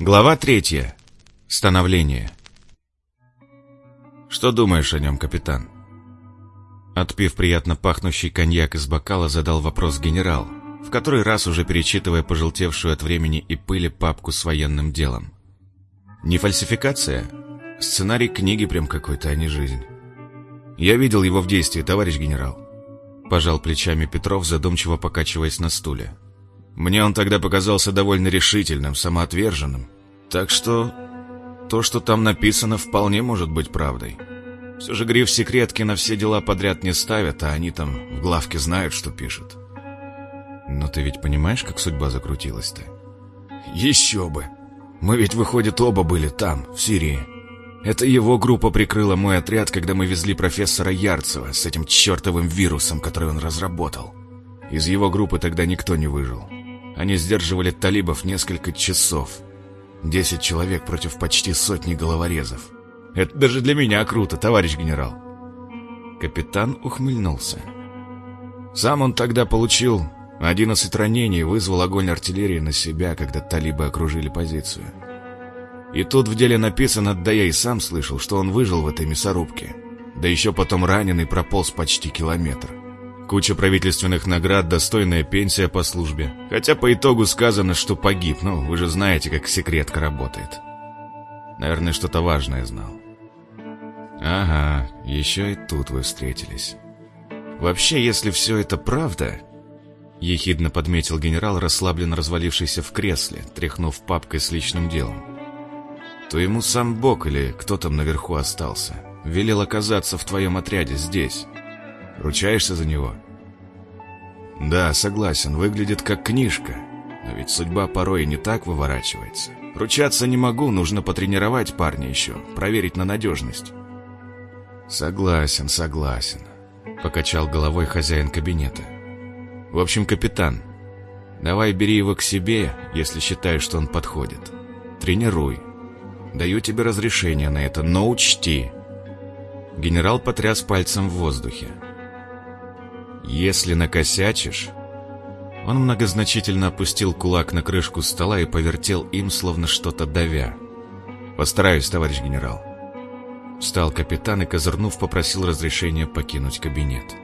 Глава третья. Становление. Что думаешь о нем, капитан? Отпив приятно пахнущий коньяк из бокала, задал вопрос генерал, в который раз уже перечитывая пожелтевшую от времени и пыли папку с военным делом. Не фальсификация? Сценарий книги прям какой-то, а не жизнь. Я видел его в действии, товарищ генерал. Пожал плечами Петров, задумчиво покачиваясь на стуле. Мне он тогда показался довольно решительным, самоотверженным. Так что то, что там написано, вполне может быть правдой. Все же гриф секретки на все дела подряд не ставят, а они там в главке знают, что пишут. Но ты ведь понимаешь, как судьба закрутилась-то? Еще бы! Мы ведь, выходит, оба были там, в Сирии. Это его группа прикрыла мой отряд, когда мы везли профессора Ярцева с этим чертовым вирусом, который он разработал. Из его группы тогда никто не выжил. Они сдерживали талибов несколько часов. Десять человек против почти сотни головорезов. Это даже для меня круто, товарищ генерал. Капитан ухмыльнулся. Сам он тогда получил 11 ранений и вызвал огонь артиллерии на себя, когда талибы окружили позицию. И тут в деле написано, да я и сам слышал, что он выжил в этой мясорубке. Да еще потом раненый прополз почти километр. Куча правительственных наград, достойная пенсия по службе. Хотя по итогу сказано, что погиб. Ну, вы же знаете, как секретка работает. Наверное, что-то важное знал. Ага, еще и тут вы встретились. Вообще, если все это правда... Ехидно подметил генерал, расслабленно развалившийся в кресле, тряхнув папкой с личным делом. То ему сам Бог или кто там наверху остался, велел оказаться в твоем отряде здесь, Ручаешься за него? Да, согласен, выглядит как книжка. Но ведь судьба порой не так выворачивается. Ручаться не могу, нужно потренировать парня еще, проверить на надежность. Согласен, согласен. Покачал головой хозяин кабинета. В общем, капитан, давай бери его к себе, если считаешь, что он подходит. Тренируй. Даю тебе разрешение на это, но учти. Генерал потряс пальцем в воздухе. «Если накосячишь...» Он многозначительно опустил кулак на крышку стола и повертел им, словно что-то давя. «Постараюсь, товарищ генерал». Встал капитан и, козырнув, попросил разрешения покинуть кабинет.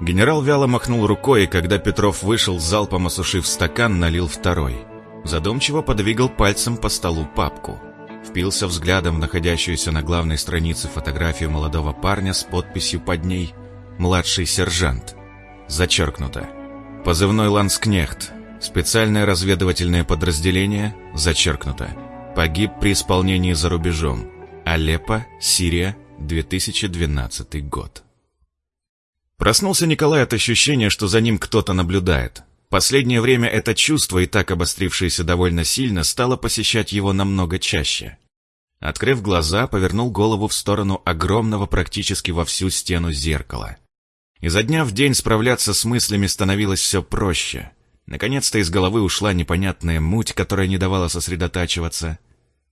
Генерал вяло махнул рукой, и когда Петров вышел, залпом осушив стакан, налил второй. Задумчиво подвигал пальцем по столу папку. Впился взглядом в находящуюся на главной странице фотографию молодого парня с подписью под ней младший сержант. Зачеркнуто. Позывной Ланскнехт. Специальное разведывательное подразделение. Зачеркнуто. Погиб при исполнении за рубежом. Алеппо, Сирия, 2012 год. Проснулся Николай от ощущения, что за ним кто-то наблюдает. Последнее время это чувство, и так обострившееся довольно сильно, стало посещать его намного чаще. Открыв глаза, повернул голову в сторону огромного практически во всю стену зеркала. Изо дня в день справляться с мыслями становилось все проще. Наконец-то из головы ушла непонятная муть, которая не давала сосредотачиваться.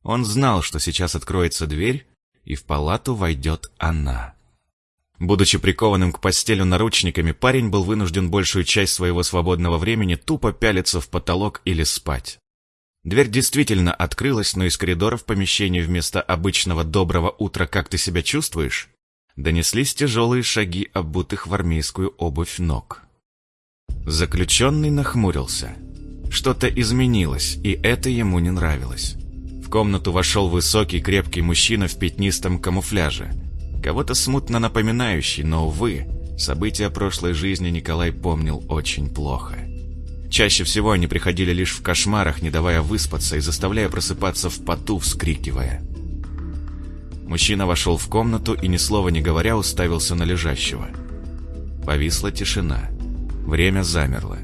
Он знал, что сейчас откроется дверь, и в палату войдет она. Будучи прикованным к постелю наручниками, парень был вынужден большую часть своего свободного времени тупо пялиться в потолок или спать. Дверь действительно открылась, но из коридора в помещение вместо обычного «доброго утра, как ты себя чувствуешь?» донеслись тяжелые шаги, обутых в армейскую обувь ног. Заключенный нахмурился. Что-то изменилось, и это ему не нравилось. В комнату вошел высокий, крепкий мужчина в пятнистом камуфляже. Кого-то смутно напоминающий, но, увы, события прошлой жизни Николай помнил очень плохо. Чаще всего они приходили лишь в кошмарах, не давая выспаться и заставляя просыпаться в поту, вскрикивая. Мужчина вошел в комнату и, ни слова не говоря, уставился на лежащего. Повисла тишина. Время замерло.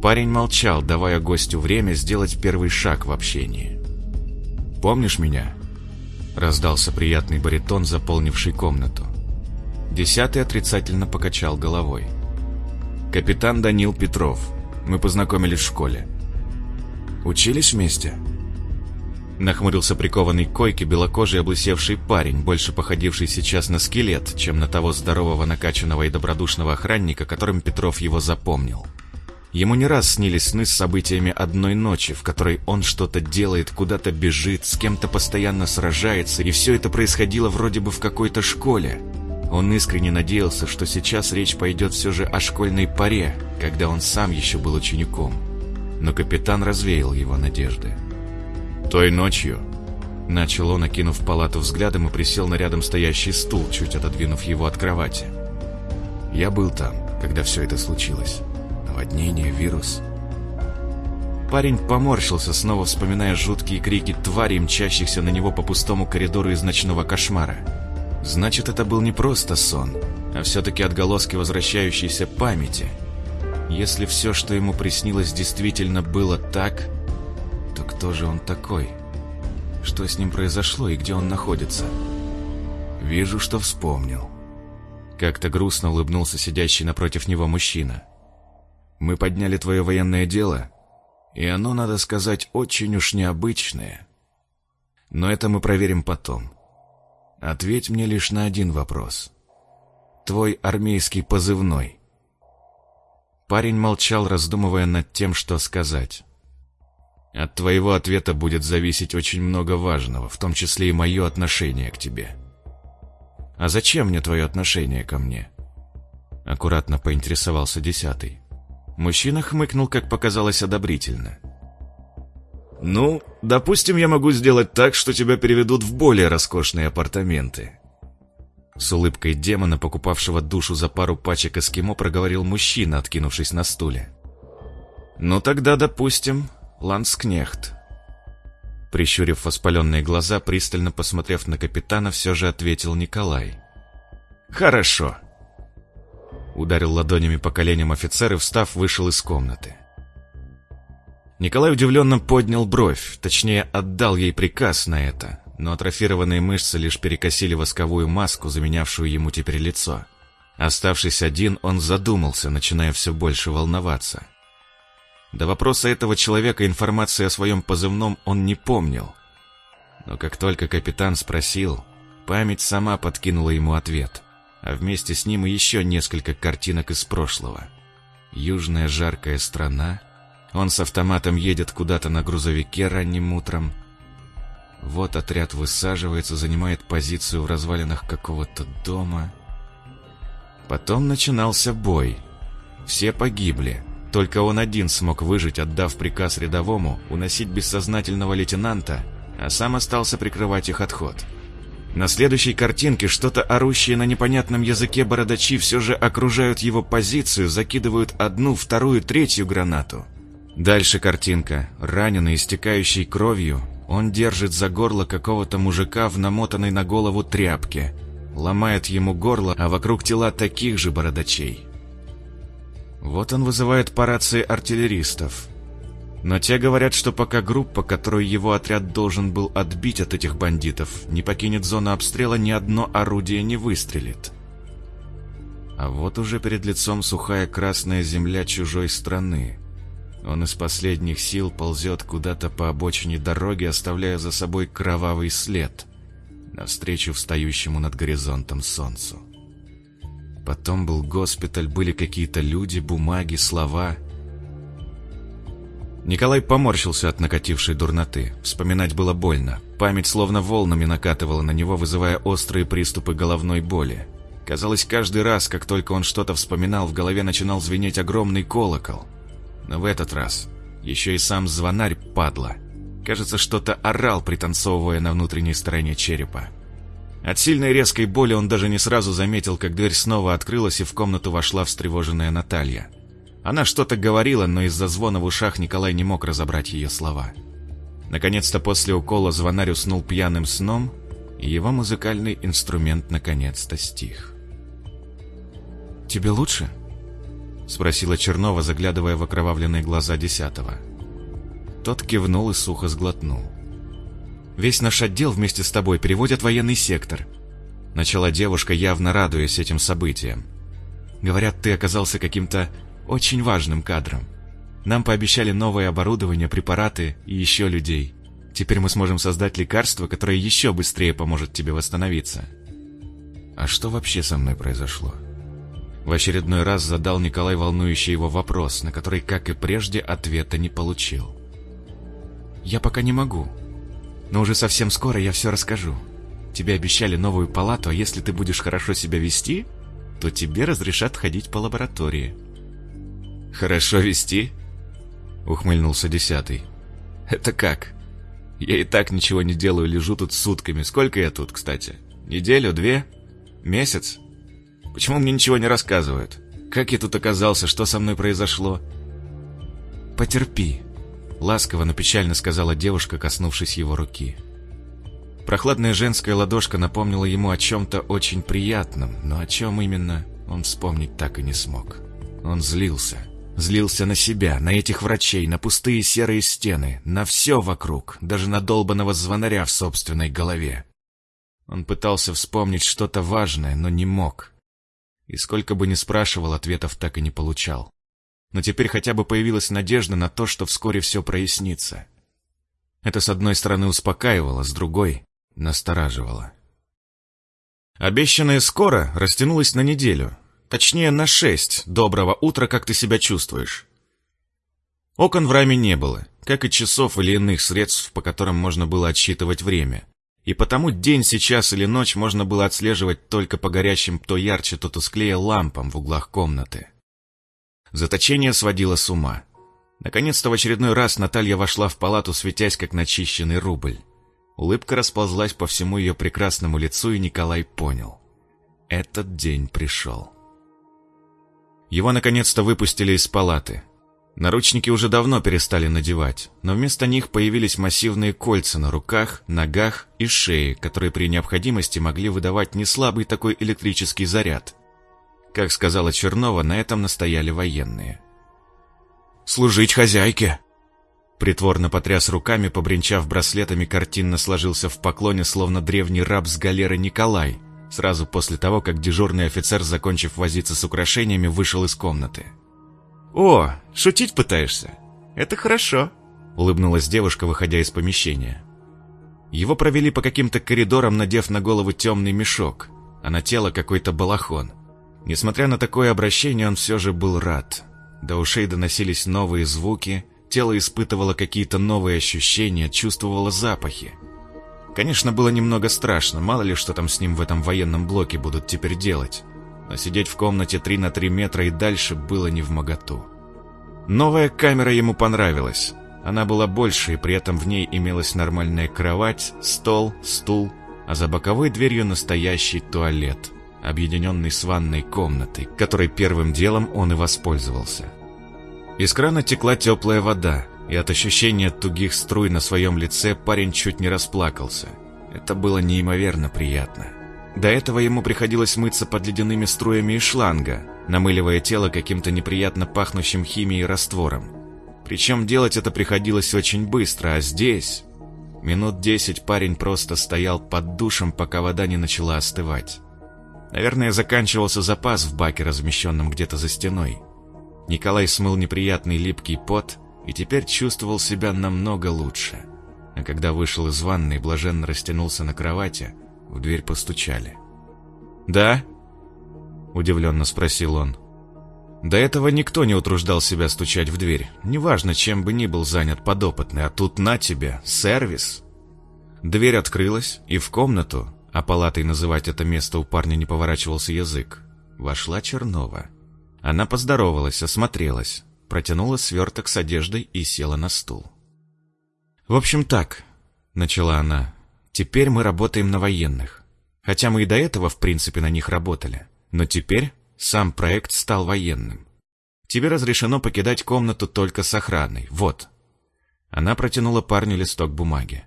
Парень молчал, давая гостю время сделать первый шаг в общении. «Помнишь меня?» Раздался приятный баритон, заполнивший комнату. Десятый отрицательно покачал головой. «Капитан Данил Петров. Мы познакомились в школе». «Учились вместе?» Нахмурился прикованный к койке белокожий облысевший парень, больше походивший сейчас на скелет, чем на того здорового накачанного и добродушного охранника, которым Петров его запомнил. Ему не раз снились сны с событиями одной ночи, в которой он что-то делает, куда-то бежит, с кем-то постоянно сражается, и все это происходило вроде бы в какой-то школе. Он искренне надеялся, что сейчас речь пойдет все же о школьной паре, когда он сам еще был учеником. Но капитан развеял его надежды. Той ночью начал он, окинув палату взглядом и присел на рядом стоящий стул, чуть отодвинув его от кровати. Я был там, когда все это случилось наводнение, вирус. Парень поморщился, снова вспоминая жуткие крики тварей, мчащихся на него по пустому коридору из ночного кошмара. Значит, это был не просто сон, а все-таки отголоски возвращающейся памяти. Если все, что ему приснилось, действительно было так, то кто же он такой? Что с ним произошло и где он находится? Вижу, что вспомнил. Как-то грустно улыбнулся сидящий напротив него мужчина. Мы подняли твое военное дело, и оно, надо сказать, очень уж необычное. Но это мы проверим потом. Ответь мне лишь на один вопрос. Твой армейский позывной. Парень молчал, раздумывая над тем, что сказать. От твоего ответа будет зависеть очень много важного, в том числе и мое отношение к тебе. А зачем мне твое отношение ко мне? Аккуратно поинтересовался десятый. Мужчина хмыкнул, как показалось, одобрительно. «Ну, допустим, я могу сделать так, что тебя переведут в более роскошные апартаменты». С улыбкой демона, покупавшего душу за пару пачек эскимо, проговорил мужчина, откинувшись на стуле. «Ну тогда, допустим, ланскнехт». Прищурив воспаленные глаза, пристально посмотрев на капитана, все же ответил Николай. «Хорошо. Ударил ладонями по коленям офицер и, встав, вышел из комнаты. Николай удивленно поднял бровь, точнее, отдал ей приказ на это, но атрофированные мышцы лишь перекосили восковую маску, заменявшую ему теперь лицо. Оставшись один, он задумался, начиная все больше волноваться. До вопроса этого человека информации о своем позывном он не помнил. Но как только капитан спросил, память сама подкинула ему ответ а вместе с ним и еще несколько картинок из прошлого. Южная жаркая страна, он с автоматом едет куда-то на грузовике ранним утром. Вот отряд высаживается, занимает позицию в развалинах какого-то дома. Потом начинался бой. Все погибли. Только он один смог выжить, отдав приказ рядовому уносить бессознательного лейтенанта, а сам остался прикрывать их отход. На следующей картинке что-то орущее на непонятном языке бородачи все же окружают его позицию, закидывают одну, вторую, третью гранату. Дальше картинка. Раненый, истекающий кровью, он держит за горло какого-то мужика в намотанной на голову тряпке. Ломает ему горло, а вокруг тела таких же бородачей. Вот он вызывает по рации артиллеристов. Но те говорят, что пока группа, которую его отряд должен был отбить от этих бандитов, не покинет зону обстрела, ни одно орудие не выстрелит. А вот уже перед лицом сухая красная земля чужой страны. Он из последних сил ползет куда-то по обочине дороги, оставляя за собой кровавый след, навстречу встающему над горизонтом солнцу. Потом был госпиталь, были какие-то люди, бумаги, слова — Николай поморщился от накатившей дурноты. Вспоминать было больно. Память словно волнами накатывала на него, вызывая острые приступы головной боли. Казалось, каждый раз, как только он что-то вспоминал, в голове начинал звенеть огромный колокол. Но в этот раз еще и сам звонарь падла. Кажется, что-то орал, пританцовывая на внутренней стороне черепа. От сильной резкой боли он даже не сразу заметил, как дверь снова открылась и в комнату вошла встревоженная Наталья. Она что-то говорила, но из-за звона в ушах Николай не мог разобрать ее слова. Наконец-то после укола звонарь уснул пьяным сном, и его музыкальный инструмент наконец-то стих. «Тебе лучше?» — спросила Чернова, заглядывая в окровавленные глаза десятого. Тот кивнул и сухо сглотнул. «Весь наш отдел вместе с тобой переводят военный сектор», — начала девушка, явно радуясь этим событиям. «Говорят, ты оказался каким-то очень важным кадром. Нам пообещали новое оборудование, препараты и еще людей. Теперь мы сможем создать лекарство, которое еще быстрее поможет тебе восстановиться. А что вообще со мной произошло? В очередной раз задал Николай волнующий его вопрос, на который, как и прежде, ответа не получил. «Я пока не могу, но уже совсем скоро я все расскажу. Тебе обещали новую палату, а если ты будешь хорошо себя вести, то тебе разрешат ходить по лаборатории». «Хорошо вести?» — ухмыльнулся десятый. «Это как? Я и так ничего не делаю, лежу тут сутками. Сколько я тут, кстати? Неделю, две? Месяц? Почему мне ничего не рассказывают? Как я тут оказался? Что со мной произошло?» «Потерпи», — ласково, но печально сказала девушка, коснувшись его руки. Прохладная женская ладошка напомнила ему о чем-то очень приятном, но о чем именно он вспомнить так и не смог. Он злился. Злился на себя, на этих врачей, на пустые серые стены, на все вокруг, даже на долбанного звонаря в собственной голове. Он пытался вспомнить что-то важное, но не мог. И сколько бы ни спрашивал, ответов так и не получал. Но теперь хотя бы появилась надежда на то, что вскоре все прояснится. Это с одной стороны успокаивало, с другой настораживало. Обещанное скоро растянулось на неделю, точнее на шесть. Доброго утра, как ты себя чувствуешь? Окон в раме не было, как и часов или иных средств, по которым можно было отсчитывать время. И потому день, сейчас или ночь можно было отслеживать только по горящим то ярче, то тусклее лампам в углах комнаты. Заточение сводило с ума. Наконец-то в очередной раз Наталья вошла в палату, светясь как начищенный рубль. Улыбка расползлась по всему ее прекрасному лицу, и Николай понял. Этот день пришел. Его наконец-то выпустили из палаты. Наручники уже давно перестали надевать, но вместо них появились массивные кольца на руках, ногах и шее, которые при необходимости могли выдавать неслабый такой электрический заряд. Как сказала Чернова, на этом настояли военные. «Служить хозяйке!» Притворно потряс руками, побренчав браслетами, картинно сложился в поклоне, словно древний раб с галеры Николай, сразу после того, как дежурный офицер, закончив возиться с украшениями, вышел из комнаты. «О, шутить пытаешься? Это хорошо», — улыбнулась девушка, выходя из помещения. Его провели по каким-то коридорам, надев на голову темный мешок, а на тело какой-то балахон. Несмотря на такое обращение, он все же был рад. До ушей доносились новые звуки — Тело испытывало какие-то новые ощущения, чувствовало запахи. Конечно, было немного страшно, мало ли что там с ним в этом военном блоке будут теперь делать. Но сидеть в комнате 3 на 3 метра и дальше было не в моготу. Новая камера ему понравилась. Она была больше, и при этом в ней имелась нормальная кровать, стол, стул, а за боковой дверью настоящий туалет, объединенный с ванной комнатой, которой первым делом он и воспользовался. Из крана текла теплая вода, и от ощущения тугих струй на своем лице парень чуть не расплакался. Это было неимоверно приятно. До этого ему приходилось мыться под ледяными струями из шланга, намыливая тело каким-то неприятно пахнущим химией раствором. Причем делать это приходилось очень быстро, а здесь... Минут десять парень просто стоял под душем, пока вода не начала остывать. Наверное, заканчивался запас в баке, размещенном где-то за стеной. Николай смыл неприятный липкий пот и теперь чувствовал себя намного лучше. А когда вышел из ванной и блаженно растянулся на кровати, в дверь постучали. «Да?» – удивленно спросил он. До этого никто не утруждал себя стучать в дверь, неважно, чем бы ни был занят подопытный, а тут на тебе, сервис. Дверь открылась, и в комнату, а палатой называть это место у парня не поворачивался язык, вошла Чернова. Она поздоровалась, осмотрелась, протянула сверток с одеждой и села на стул. «В общем так», — начала она, — «теперь мы работаем на военных. Хотя мы и до этого, в принципе, на них работали. Но теперь сам проект стал военным. Тебе разрешено покидать комнату только с охраной. Вот». Она протянула парню листок бумаги.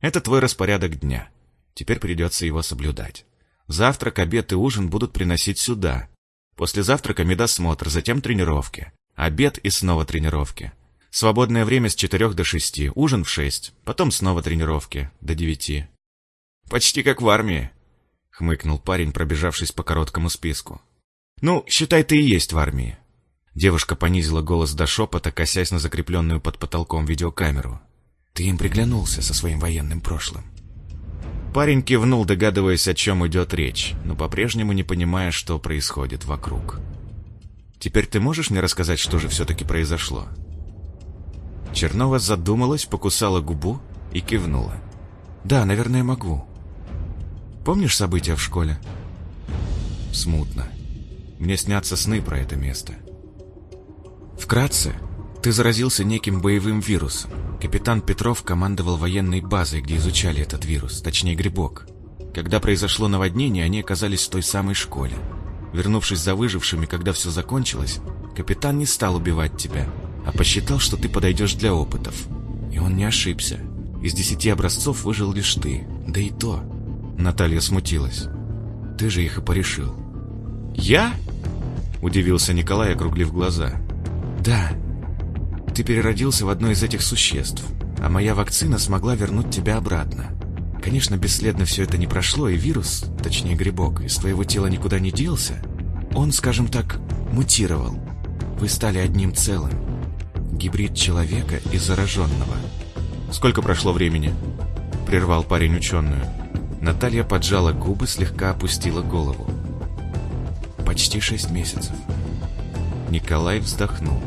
«Это твой распорядок дня. Теперь придется его соблюдать. Завтрак, обед и ужин будут приносить сюда, После завтрака медосмотр, затем тренировки. Обед и снова тренировки. Свободное время с 4 до 6, ужин в 6, потом снова тренировки до 9. «Почти как в армии», — хмыкнул парень, пробежавшись по короткому списку. «Ну, считай, ты и есть в армии». Девушка понизила голос до шепота, косясь на закрепленную под потолком видеокамеру. «Ты им приглянулся со своим военным прошлым». Парень кивнул, догадываясь, о чем идет речь, но по-прежнему не понимая, что происходит вокруг. «Теперь ты можешь мне рассказать, что же все-таки произошло?» Чернова задумалась, покусала губу и кивнула. «Да, наверное, могу. Помнишь события в школе?» «Смутно. Мне снятся сны про это место». «Вкратце, ты заразился неким боевым вирусом. Капитан Петров командовал военной базой, где изучали этот вирус, точнее грибок. Когда произошло наводнение, они оказались в той самой школе. Вернувшись за выжившими, когда все закончилось, капитан не стал убивать тебя, а посчитал, что ты подойдешь для опытов. И он не ошибся. Из десяти образцов выжил лишь ты. Да и то. Наталья смутилась. Ты же их и порешил. «Я?» – удивился Николай, округлив глаза. «Да. Ты переродился в одно из этих существ, а моя вакцина смогла вернуть тебя обратно. Конечно, бесследно все это не прошло, и вирус, точнее грибок, из твоего тела никуда не делся. Он, скажем так, мутировал. Вы стали одним целым. Гибрид человека и зараженного. «Сколько прошло времени?» — прервал парень ученую. Наталья поджала губы, слегка опустила голову. «Почти шесть месяцев». Николай вздохнул.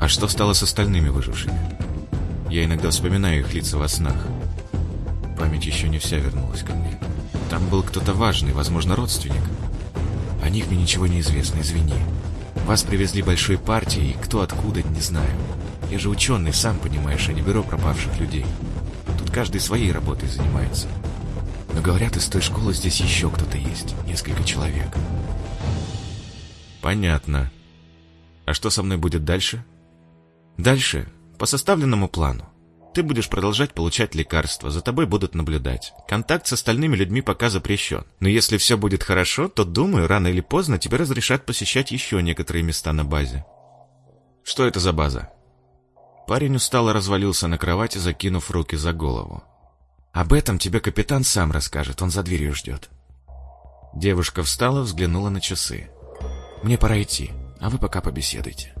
«А что стало с остальными выжившими? Я иногда вспоминаю их лица во снах. Память еще не вся вернулась ко мне. Там был кто-то важный, возможно, родственник. О них мне ничего не известно, извини. Вас привезли большой партией, кто откуда, не знаю. Я же ученый, сам понимаешь, а не бюро пропавших людей. Тут каждый своей работой занимается. Но говорят, из той школы здесь еще кто-то есть. Несколько человек. Понятно. А что со мной будет дальше? Дальше, по составленному плану. Ты будешь продолжать получать лекарства, за тобой будут наблюдать. Контакт с остальными людьми пока запрещен. Но если все будет хорошо, то, думаю, рано или поздно тебе разрешат посещать еще некоторые места на базе. Что это за база? Парень устало развалился на кровати, закинув руки за голову. Об этом тебе капитан сам расскажет, он за дверью ждет. Девушка встала, взглянула на часы. Мне пора идти, а вы пока побеседуйте.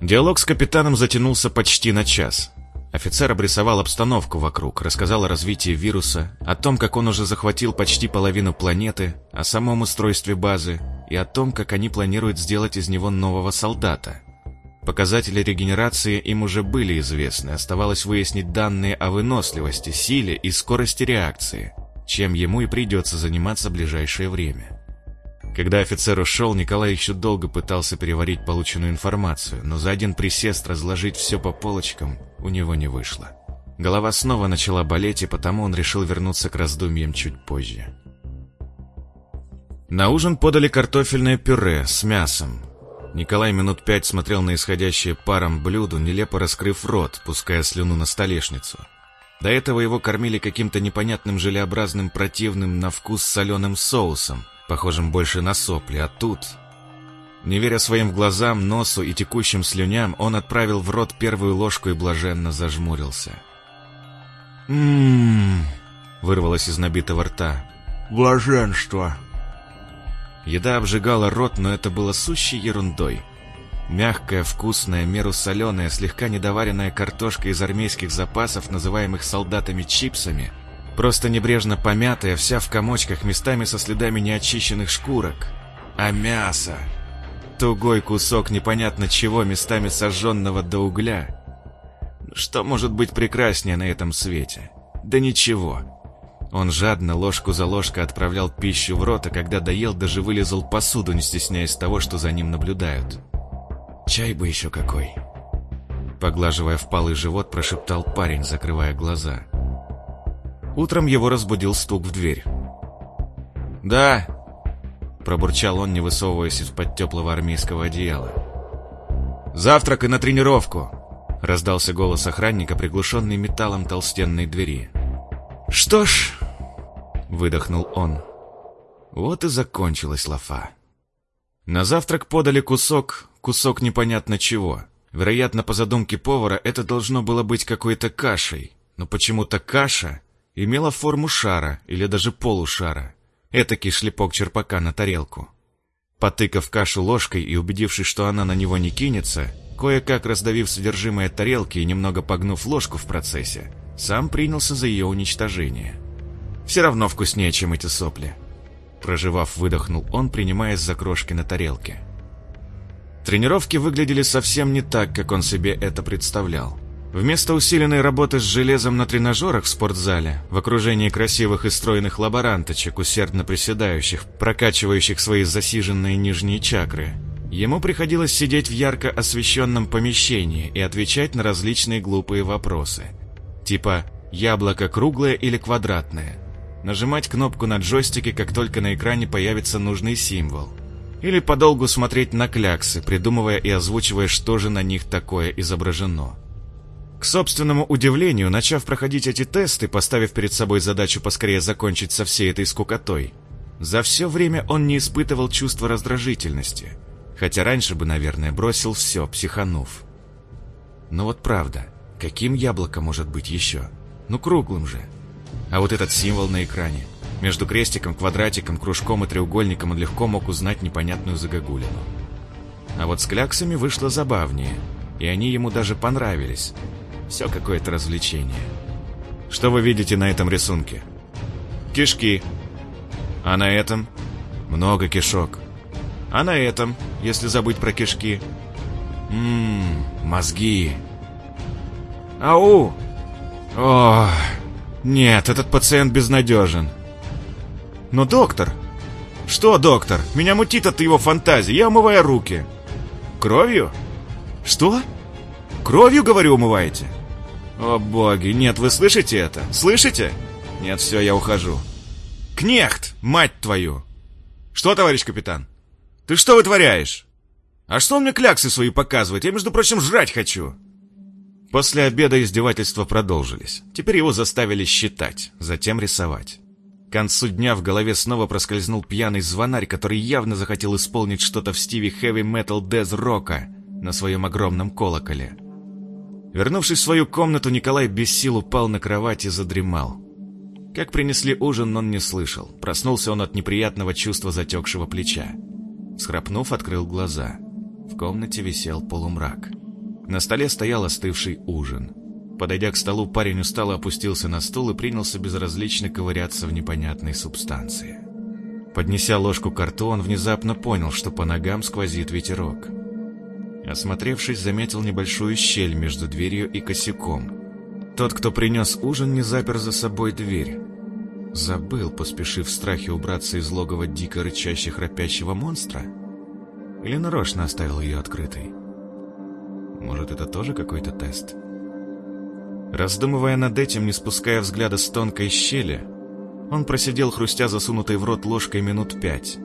Диалог с капитаном затянулся почти на час. Офицер обрисовал обстановку вокруг, рассказал о развитии вируса, о том, как он уже захватил почти половину планеты, о самом устройстве базы и о том, как они планируют сделать из него нового солдата. Показатели регенерации им уже были известны, оставалось выяснить данные о выносливости, силе и скорости реакции, чем ему и придется заниматься в ближайшее время. Когда офицер ушел, Николай еще долго пытался переварить полученную информацию, но за один присест разложить все по полочкам у него не вышло. Голова снова начала болеть, и потому он решил вернуться к раздумьям чуть позже. На ужин подали картофельное пюре с мясом. Николай минут пять смотрел на исходящее паром блюдо, нелепо раскрыв рот, пуская слюну на столешницу. До этого его кормили каким-то непонятным желеобразным противным на вкус соленым соусом, похожим больше на сопли, а тут... Не веря своим глазам, носу и текущим слюням, он отправил в рот первую ложку и блаженно зажмурился. «М-м-м!» вырвалось из набитого рта. «Блаженство!» Еда обжигала рот, но это было сущей ерундой. Мягкая, вкусная, меру соленая, слегка недоваренная картошка из армейских запасов, называемых солдатами чипсами – Просто небрежно помятая, вся в комочках, местами со следами неочищенных шкурок. А мясо... Тугой кусок непонятно чего, местами сожженного до угля. Что может быть прекраснее на этом свете? Да ничего. Он жадно, ложку за ложкой отправлял пищу в рот, а когда доел, даже вылезал посуду, не стесняясь того, что за ним наблюдают. «Чай бы еще какой!» Поглаживая впалый живот, прошептал парень, закрывая глаза. Утром его разбудил стук в дверь. «Да!» – пробурчал он, не высовываясь из-под теплого армейского одеяла. «Завтрак и на тренировку!» – раздался голос охранника, приглушенный металлом толстенной двери. «Что ж...» – выдохнул он. Вот и закончилась лафа. На завтрак подали кусок, кусок непонятно чего. Вероятно, по задумке повара, это должно было быть какой-то кашей. Но почему-то каша имела форму шара или даже полушара. Этакий шлепок черпака на тарелку. Потыкав кашу ложкой и убедившись, что она на него не кинется, кое-как раздавив содержимое тарелки и немного погнув ложку в процессе, сам принялся за ее уничтожение. Все равно вкуснее, чем эти сопли. Проживав, выдохнул он, принимаясь за крошки на тарелке. Тренировки выглядели совсем не так, как он себе это представлял. Вместо усиленной работы с железом на тренажерах в спортзале, в окружении красивых и стройных лаборанточек, усердно приседающих, прокачивающих свои засиженные нижние чакры, ему приходилось сидеть в ярко освещенном помещении и отвечать на различные глупые вопросы. Типа «яблоко круглое или квадратное?», нажимать кнопку на джойстике, как только на экране появится нужный символ, или подолгу смотреть на кляксы, придумывая и озвучивая, что же на них такое изображено. К собственному удивлению, начав проходить эти тесты, поставив перед собой задачу поскорее закончить со всей этой скукотой, за все время он не испытывал чувства раздражительности, хотя раньше бы, наверное, бросил все, психанув. Но вот правда, каким яблоко может быть еще? Ну круглым же. А вот этот символ на экране. Между крестиком, квадратиком, кружком и треугольником он легко мог узнать непонятную загогулину. А вот с кляксами вышло забавнее, и они ему даже понравились, все какое-то развлечение. Что вы видите на этом рисунке? Кишки. А на этом? Много кишок. А на этом, если забыть про кишки? Ммм, мозги. Ау! О, нет, этот пациент безнадежен. Но доктор... Что, доктор? Меня мутит от его фантазии, я умываю руки. Кровью? Что? Кровью, говорю, умываете? О боги, нет, вы слышите это? Слышите? Нет, все, я ухожу. Кнехт, мать твою! Что, товарищ капитан? Ты что вытворяешь? А что он мне кляксы свои показывает? Я, между прочим, жрать хочу. После обеда издевательства продолжились. Теперь его заставили считать, затем рисовать. К концу дня в голове снова проскользнул пьяный звонарь, который явно захотел исполнить что-то в стиве хэви-метал дез рока на своем огромном колоколе. Вернувшись в свою комнату, Николай без сил упал на кровать и задремал. Как принесли ужин, он не слышал. Проснулся он от неприятного чувства затекшего плеча. Схрапнув, открыл глаза. В комнате висел полумрак. На столе стоял остывший ужин. Подойдя к столу, парень устало опустился на стул и принялся безразлично ковыряться в непонятной субстанции. Поднеся ложку к рту, он внезапно понял, что по ногам сквозит ветерок. Осмотревшись, заметил небольшую щель между дверью и косяком. Тот, кто принес ужин, не запер за собой дверь. Забыл, поспешив в страхе убраться из логова дико рычащих храпящего монстра? Или нарочно оставил ее открытой? Может, это тоже какой-то тест? Раздумывая над этим, не спуская взгляда с тонкой щели, он просидел, хрустя засунутой в рот ложкой минут пять.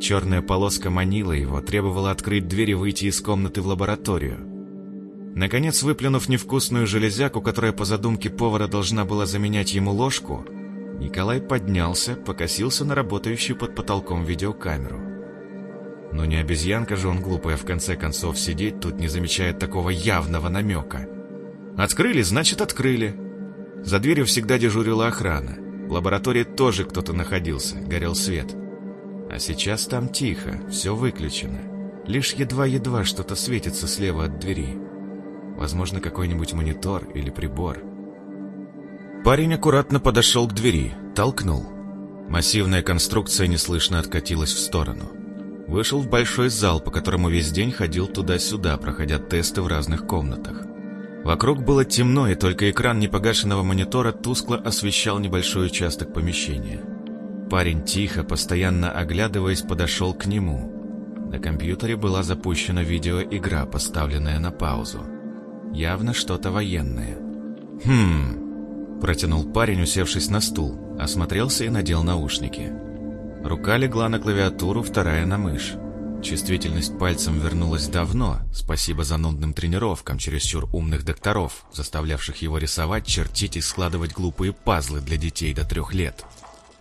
Черная полоска манила его, требовала открыть дверь и выйти из комнаты в лабораторию. Наконец, выплюнув невкусную железяку, которая по задумке повара должна была заменять ему ложку, Николай поднялся, покосился на работающую под потолком видеокамеру. Но не обезьянка же он глупая в конце концов сидеть тут, не замечая такого явного намека. Открыли, значит открыли. За дверью всегда дежурила охрана. В лаборатории тоже кто-то находился, горел свет. А сейчас там тихо, все выключено. Лишь едва-едва что-то светится слева от двери. Возможно, какой-нибудь монитор или прибор. Парень аккуратно подошел к двери, толкнул. Массивная конструкция неслышно откатилась в сторону. Вышел в большой зал, по которому весь день ходил туда-сюда, проходя тесты в разных комнатах. Вокруг было темно, и только экран непогашенного монитора тускло освещал небольшой участок помещения. Парень тихо, постоянно оглядываясь, подошел к нему. На компьютере была запущена видеоигра, поставленная на паузу. Явно что-то военное. «Хм...» – протянул парень, усевшись на стул, осмотрелся и надел наушники. Рука легла на клавиатуру, вторая на мышь. Чувствительность пальцем вернулась давно, спасибо за нудным тренировкам чересчур умных докторов, заставлявших его рисовать, чертить и складывать глупые пазлы для детей до трех лет.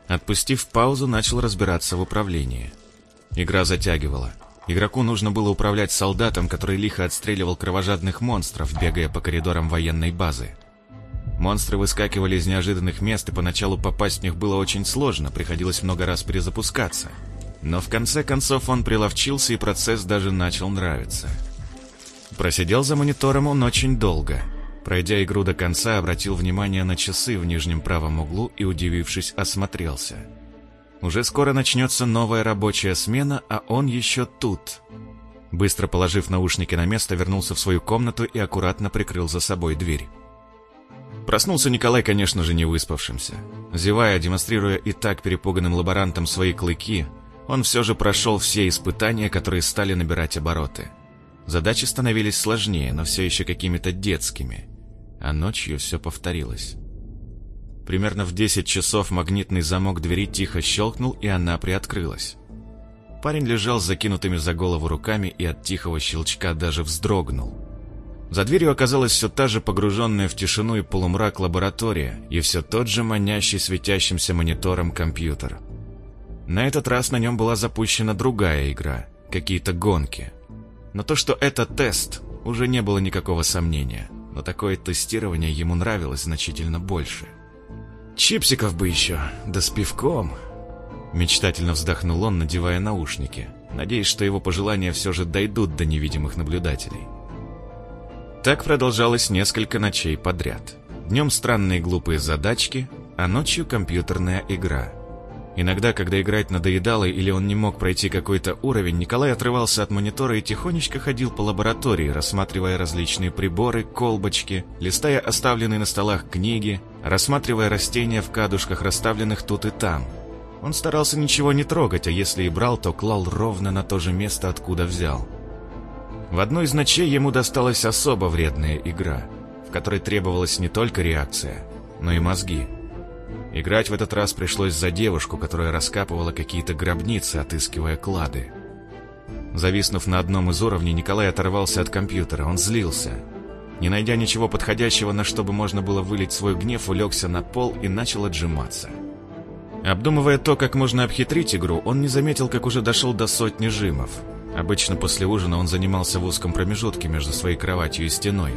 Отпустив паузу, начал разбираться в управлении. Игра затягивала. Игроку нужно было управлять солдатом, который лихо отстреливал кровожадных монстров, бегая по коридорам военной базы. Монстры выскакивали из неожиданных мест, и поначалу попасть в них было очень сложно, приходилось много раз перезапускаться. Но в конце концов он приловчился, и процесс даже начал нравиться. Просидел за монитором он очень долго – Пройдя игру до конца, обратил внимание на часы в нижнем правом углу и, удивившись, осмотрелся. Уже скоро начнется новая рабочая смена, а он еще тут. Быстро положив наушники на место, вернулся в свою комнату и аккуратно прикрыл за собой дверь. Проснулся Николай, конечно же, не выспавшимся. Зевая, демонстрируя и так перепуганным лаборантам свои клыки, он все же прошел все испытания, которые стали набирать обороты. Задачи становились сложнее, но все еще какими-то детскими. А ночью все повторилось. Примерно в 10 часов магнитный замок двери тихо щелкнул, и она приоткрылась. Парень лежал с закинутыми за голову руками и от тихого щелчка даже вздрогнул. За дверью оказалась все та же погруженная в тишину и полумрак лаборатория и все тот же манящий светящимся монитором компьютер. На этот раз на нем была запущена другая игра, какие-то гонки. Но то, что это тест, уже не было никакого сомнения, но такое тестирование ему нравилось значительно больше. «Чипсиков бы еще, да с пивком!» Мечтательно вздохнул он, надевая наушники, надеясь, что его пожелания все же дойдут до невидимых наблюдателей. Так продолжалось несколько ночей подряд. Днем странные глупые задачки, а ночью компьютерная игра. Иногда, когда играть надоедало или он не мог пройти какой-то уровень, Николай отрывался от монитора и тихонечко ходил по лаборатории, рассматривая различные приборы, колбочки, листая оставленные на столах книги, рассматривая растения в кадушках, расставленных тут и там. Он старался ничего не трогать, а если и брал, то клал ровно на то же место, откуда взял. В одной из ночей ему досталась особо вредная игра, в которой требовалась не только реакция, но и мозги. Играть в этот раз пришлось за девушку, которая раскапывала какие-то гробницы, отыскивая клады. Зависнув на одном из уровней, Николай оторвался от компьютера. Он злился. Не найдя ничего подходящего, на что бы можно было вылить свой гнев, улегся на пол и начал отжиматься. Обдумывая то, как можно обхитрить игру, он не заметил, как уже дошел до сотни жимов. Обычно после ужина он занимался в узком промежутке между своей кроватью и стеной.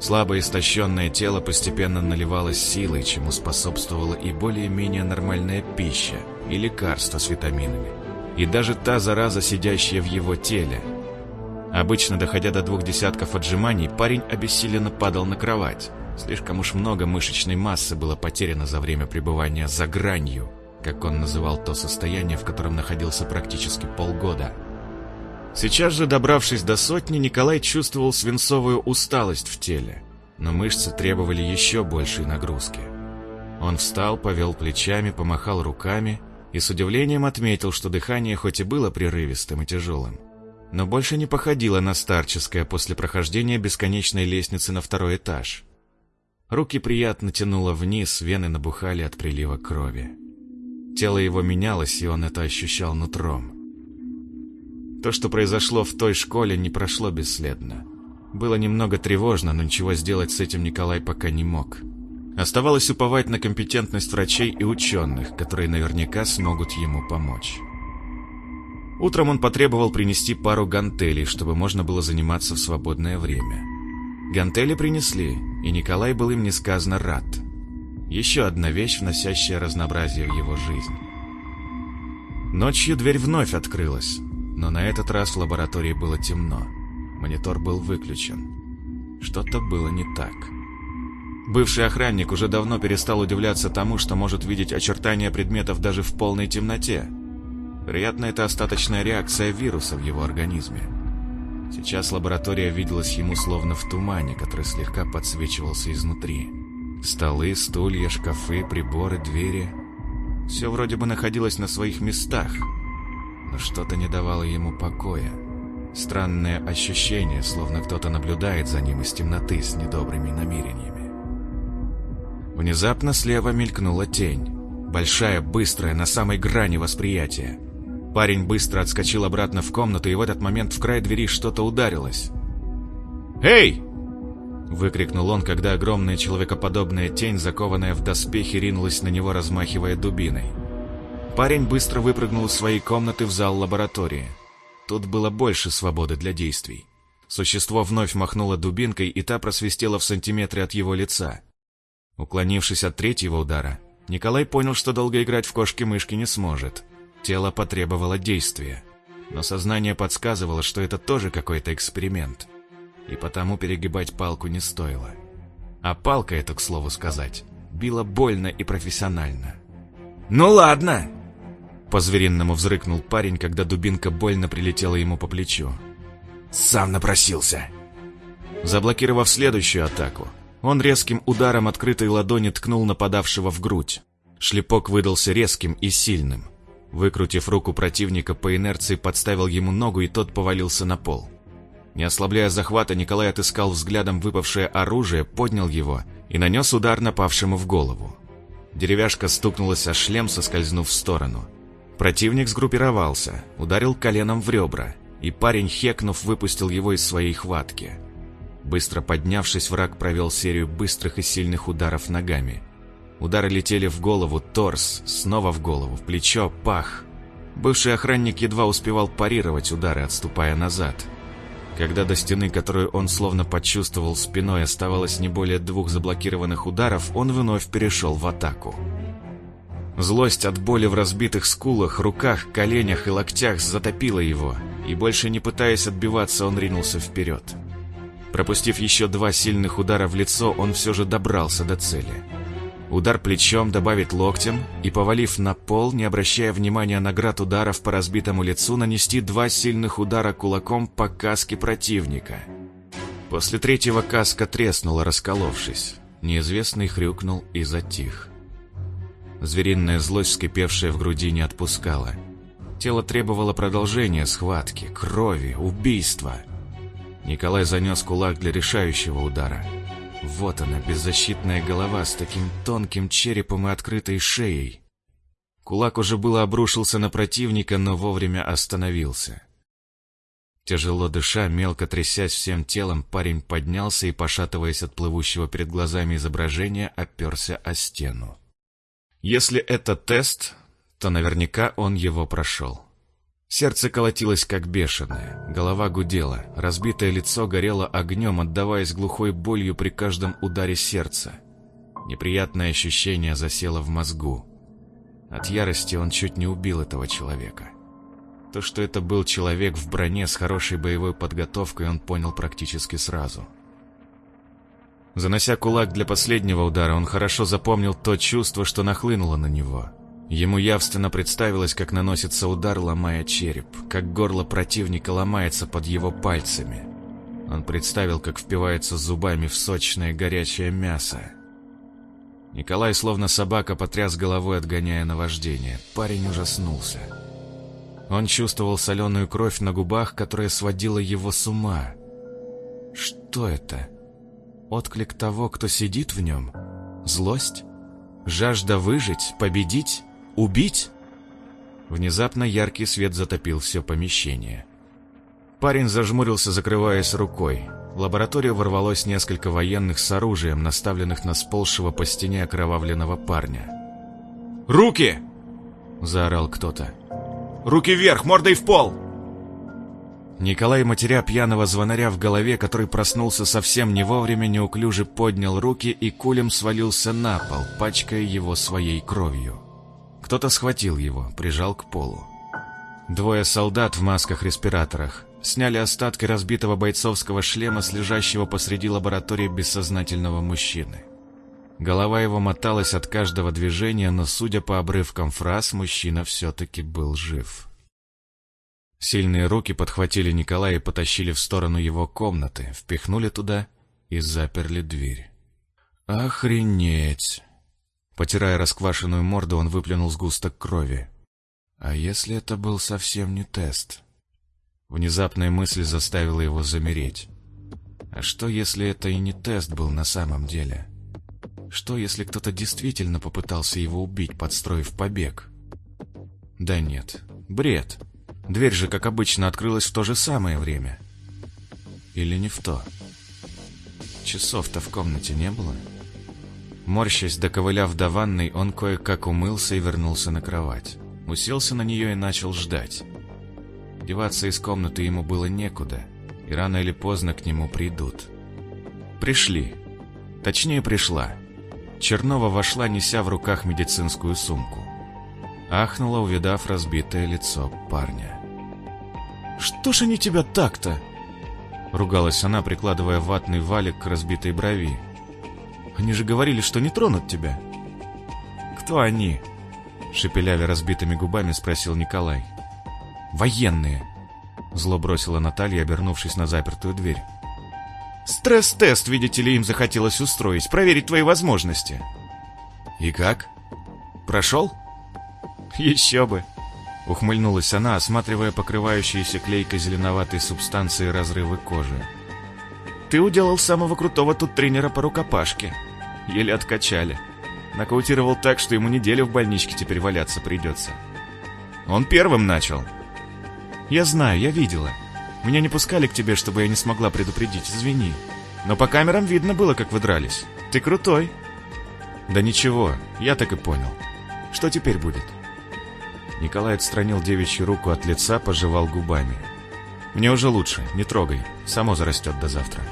Слабое истощенное тело постепенно наливалось силой, чему способствовала и более-менее нормальная пища, и лекарства с витаминами, и даже та зараза, сидящая в его теле. Обычно, доходя до двух десятков отжиманий, парень обессиленно падал на кровать. Слишком уж много мышечной массы было потеряно за время пребывания за гранью, как он называл то состояние, в котором находился практически полгода – Сейчас же, добравшись до сотни, Николай чувствовал свинцовую усталость в теле, но мышцы требовали еще большей нагрузки. Он встал, повел плечами, помахал руками и с удивлением отметил, что дыхание хоть и было прерывистым и тяжелым, но больше не походило на старческое после прохождения бесконечной лестницы на второй этаж. Руки приятно тянуло вниз, вены набухали от прилива крови. Тело его менялось, и он это ощущал нутром. То, что произошло в той школе, не прошло бесследно. Было немного тревожно, но ничего сделать с этим Николай пока не мог. Оставалось уповать на компетентность врачей и ученых, которые наверняка смогут ему помочь. Утром он потребовал принести пару гантелей, чтобы можно было заниматься в свободное время. Гантели принесли, и Николай был им несказанно рад. Еще одна вещь, вносящая разнообразие в его жизнь. Ночью дверь вновь открылась но на этот раз в лаборатории было темно. Монитор был выключен. Что-то было не так. Бывший охранник уже давно перестал удивляться тому, что может видеть очертания предметов даже в полной темноте. Вероятно, это остаточная реакция вируса в его организме. Сейчас лаборатория виделась ему словно в тумане, который слегка подсвечивался изнутри. Столы, стулья, шкафы, приборы, двери. Все вроде бы находилось на своих местах, но что-то не давало ему покоя. Странное ощущение, словно кто-то наблюдает за ним из темноты с недобрыми намерениями. Внезапно слева мелькнула тень. Большая, быстрая, на самой грани восприятия. Парень быстро отскочил обратно в комнату, и в этот момент в край двери что-то ударилось. «Эй!» Выкрикнул он, когда огромная человекоподобная тень, закованная в доспехи, ринулась на него, размахивая дубиной. Парень быстро выпрыгнул из своей комнаты в зал лаборатории. Тут было больше свободы для действий. Существо вновь махнуло дубинкой, и та просвистела в сантиметре от его лица. Уклонившись от третьего удара, Николай понял, что долго играть в кошки-мышки не сможет. Тело потребовало действия. Но сознание подсказывало, что это тоже какой-то эксперимент. И потому перегибать палку не стоило. А палка это, к слову сказать, била больно и профессионально. «Ну ладно!» По-зверинному взрыкнул парень, когда дубинка больно прилетела ему по плечу. «Сам напросился!» Заблокировав следующую атаку, он резким ударом открытой ладони ткнул нападавшего в грудь. Шлепок выдался резким и сильным. Выкрутив руку противника по инерции, подставил ему ногу, и тот повалился на пол. Не ослабляя захвата, Николай отыскал взглядом выпавшее оружие, поднял его и нанес удар напавшему в голову. Деревяшка стукнулась о шлем, соскользнув в сторону. Противник сгруппировался, ударил коленом в ребра, и парень, хекнув, выпустил его из своей хватки. Быстро поднявшись, враг провел серию быстрых и сильных ударов ногами. Удары летели в голову, торс, снова в голову, в плечо, пах. Бывший охранник едва успевал парировать удары, отступая назад. Когда до стены, которую он словно почувствовал спиной, оставалось не более двух заблокированных ударов, он вновь перешел в атаку. Злость от боли в разбитых скулах, руках, коленях и локтях затопила его, и больше не пытаясь отбиваться, он ринулся вперед. Пропустив еще два сильных удара в лицо, он все же добрался до цели. Удар плечом добавить локтем и, повалив на пол, не обращая внимания на град ударов по разбитому лицу, нанести два сильных удара кулаком по каске противника. После третьего каска треснула, расколовшись. Неизвестный хрюкнул и затих. Звериная злость, скипевшая в груди, не отпускала. Тело требовало продолжения схватки, крови, убийства — Николай занес кулак для решающего удара. Вот она, беззащитная голова с таким тонким черепом и открытой шеей. Кулак уже было обрушился на противника, но вовремя остановился. Тяжело дыша, мелко трясясь всем телом, парень поднялся и, пошатываясь от плывущего перед глазами изображения, оперся о стену. Если это тест, то наверняка он его прошел. Сердце колотилось как бешеное, голова гудела, разбитое лицо горело огнем, отдаваясь глухой болью при каждом ударе сердца. Неприятное ощущение засело в мозгу. От ярости он чуть не убил этого человека. То, что это был человек в броне с хорошей боевой подготовкой, он понял практически сразу. Занося кулак для последнего удара, он хорошо запомнил то чувство, что нахлынуло на него – Ему явственно представилось, как наносится удар, ломая череп, как горло противника ломается под его пальцами. Он представил, как впивается зубами в сочное горячее мясо. Николай, словно собака, потряс головой, отгоняя наваждение. Парень ужаснулся. Он чувствовал соленую кровь на губах, которая сводила его с ума. Что это? Отклик того, кто сидит в нем? Злость? Жажда выжить? Победить? Убить? Внезапно яркий свет затопил все помещение. Парень зажмурился, закрываясь рукой. В лабораторию ворвалось несколько военных с оружием, наставленных на сползшего по стене окровавленного парня. «Руки!» – заорал кто-то. «Руки вверх, мордой в пол!» Николай, матеря пьяного звонаря в голове, который проснулся совсем не вовремя, неуклюже поднял руки и кулем свалился на пол, пачкая его своей кровью. Кто-то схватил его, прижал к полу. Двое солдат в масках-респираторах сняли остатки разбитого бойцовского шлема с лежащего посреди лаборатории бессознательного мужчины. Голова его моталась от каждого движения, но, судя по обрывкам фраз, мужчина все-таки был жив. Сильные руки подхватили Николая и потащили в сторону его комнаты, впихнули туда и заперли дверь. «Охренеть!» Потирая расквашенную морду, он выплюнул сгусток крови. А если это был совсем не тест? Внезапная мысль заставила его замереть. А что, если это и не тест был на самом деле? Что, если кто-то действительно попытался его убить, подстроив побег? Да нет, бред. Дверь же, как обычно, открылась в то же самое время. Или не в то? Часов-то в комнате не было? — Морщась, доковыляв до ванной, он кое-как умылся и вернулся на кровать. Уселся на нее и начал ждать. Деваться из комнаты ему было некуда, и рано или поздно к нему придут. Пришли. Точнее, пришла. Чернова вошла, неся в руках медицинскую сумку. Ахнула, увидав разбитое лицо парня. «Что ж они тебя так-то?» Ругалась она, прикладывая ватный валик к разбитой брови. Они же говорили, что не тронут тебя. Кто они? Шепеляви разбитыми губами спросил Николай. Военные. Зло бросила Наталья, обернувшись на запертую дверь. Стресс-тест, видите ли, им захотелось устроить, проверить твои возможности. И как? Прошел? Еще бы. Ухмыльнулась она, осматривая покрывающиеся клейкой зеленоватой субстанции разрывы кожи. Ты уделал самого крутого тут тренера по рукопашке. Еле откачали. Нокаутировал так, что ему неделю в больничке теперь валяться придется. Он первым начал. Я знаю, я видела. Меня не пускали к тебе, чтобы я не смогла предупредить, извини. Но по камерам видно было, как вы дрались. Ты крутой. Да ничего, я так и понял. Что теперь будет? Николай отстранил девичью руку от лица, пожевал губами. Мне уже лучше, не трогай, само зарастет до завтра.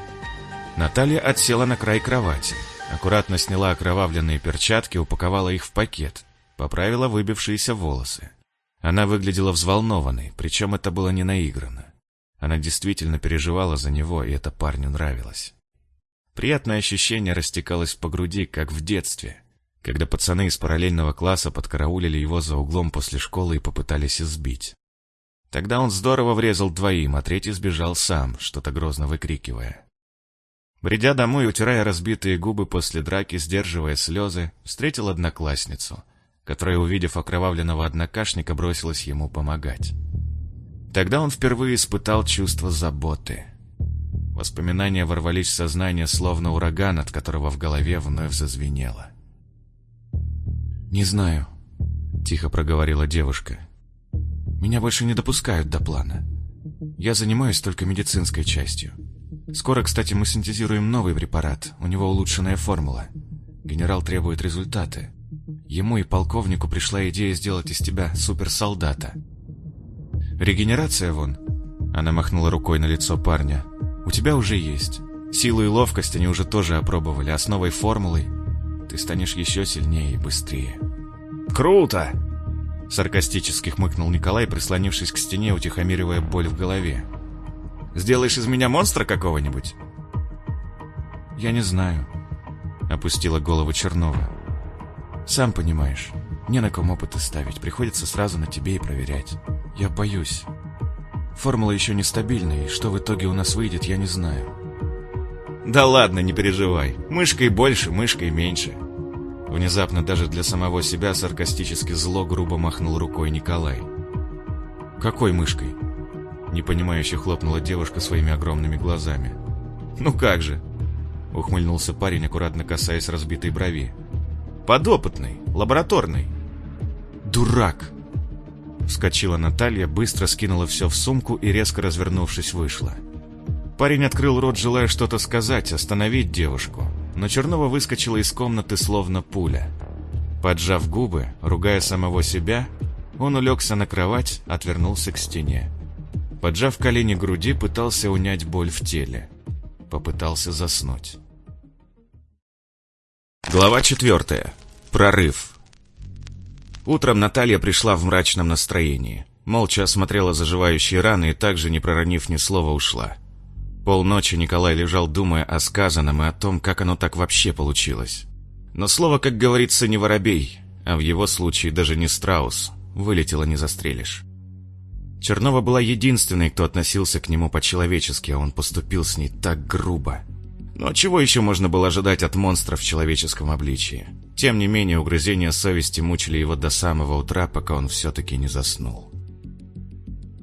Наталья отсела на край кровати, аккуратно сняла окровавленные перчатки, упаковала их в пакет, поправила выбившиеся волосы. Она выглядела взволнованной, причем это было не наиграно. Она действительно переживала за него, и это парню нравилось. Приятное ощущение растекалось по груди, как в детстве, когда пацаны из параллельного класса подкараулили его за углом после школы и попытались избить. Тогда он здорово врезал двоим, а третий сбежал сам, что-то грозно выкрикивая. Бредя домой, утирая разбитые губы после драки, сдерживая слезы, встретил одноклассницу, которая, увидев окровавленного однокашника, бросилась ему помогать. Тогда он впервые испытал чувство заботы. Воспоминания ворвались в сознание, словно ураган, от которого в голове вновь зазвенело. «Не знаю», — тихо проговорила девушка. «Меня больше не допускают до плана. Я занимаюсь только медицинской частью. Скоро, кстати, мы синтезируем новый препарат, у него улучшенная формула. Генерал требует результаты. Ему и полковнику пришла идея сделать из тебя суперсолдата. Регенерация вон. Она махнула рукой на лицо парня. У тебя уже есть. Силу и ловкость они уже тоже опробовали, а с новой формулой ты станешь еще сильнее и быстрее. «Круто!» Саркастически хмыкнул Николай, прислонившись к стене, утихомиривая боль в голове. «Сделаешь из меня монстра какого-нибудь?» «Я не знаю», — опустила голову Чернова. «Сам понимаешь, не на ком опыты ставить, приходится сразу на тебе и проверять. Я боюсь. Формула еще нестабильная, и что в итоге у нас выйдет, я не знаю. Да ладно, не переживай. Мышкой больше, мышкой меньше. Внезапно даже для самого себя саркастически зло грубо махнул рукой Николай. Какой мышкой? Непонимающе хлопнула девушка своими огромными глазами. Ну как же? Ухмыльнулся парень, аккуратно касаясь разбитой брови. Подопытный, лабораторный. Дурак! Вскочила Наталья, быстро скинула все в сумку и, резко развернувшись, вышла. Парень открыл рот, желая что-то сказать, остановить девушку, но Чернова выскочила из комнаты словно пуля. Поджав губы, ругая самого себя, он улегся на кровать, отвернулся к стене. Поджав колени груди, пытался унять боль в теле. Попытался заснуть. Глава четвертая. Прорыв. Утром Наталья пришла в мрачном настроении. Молча осмотрела заживающие раны и также, не проронив ни слова, ушла. Полночи Николай лежал, думая о сказанном и о том, как оно так вообще получилось. Но слово, как говорится, не воробей, а в его случае даже не страус. Вылетело не застрелишь. Чернова была единственной, кто относился к нему по-человечески, а он поступил с ней так грубо. Но чего еще можно было ожидать от монстра в человеческом обличии? Тем не менее, угрызения совести мучили его до самого утра, пока он все-таки не заснул.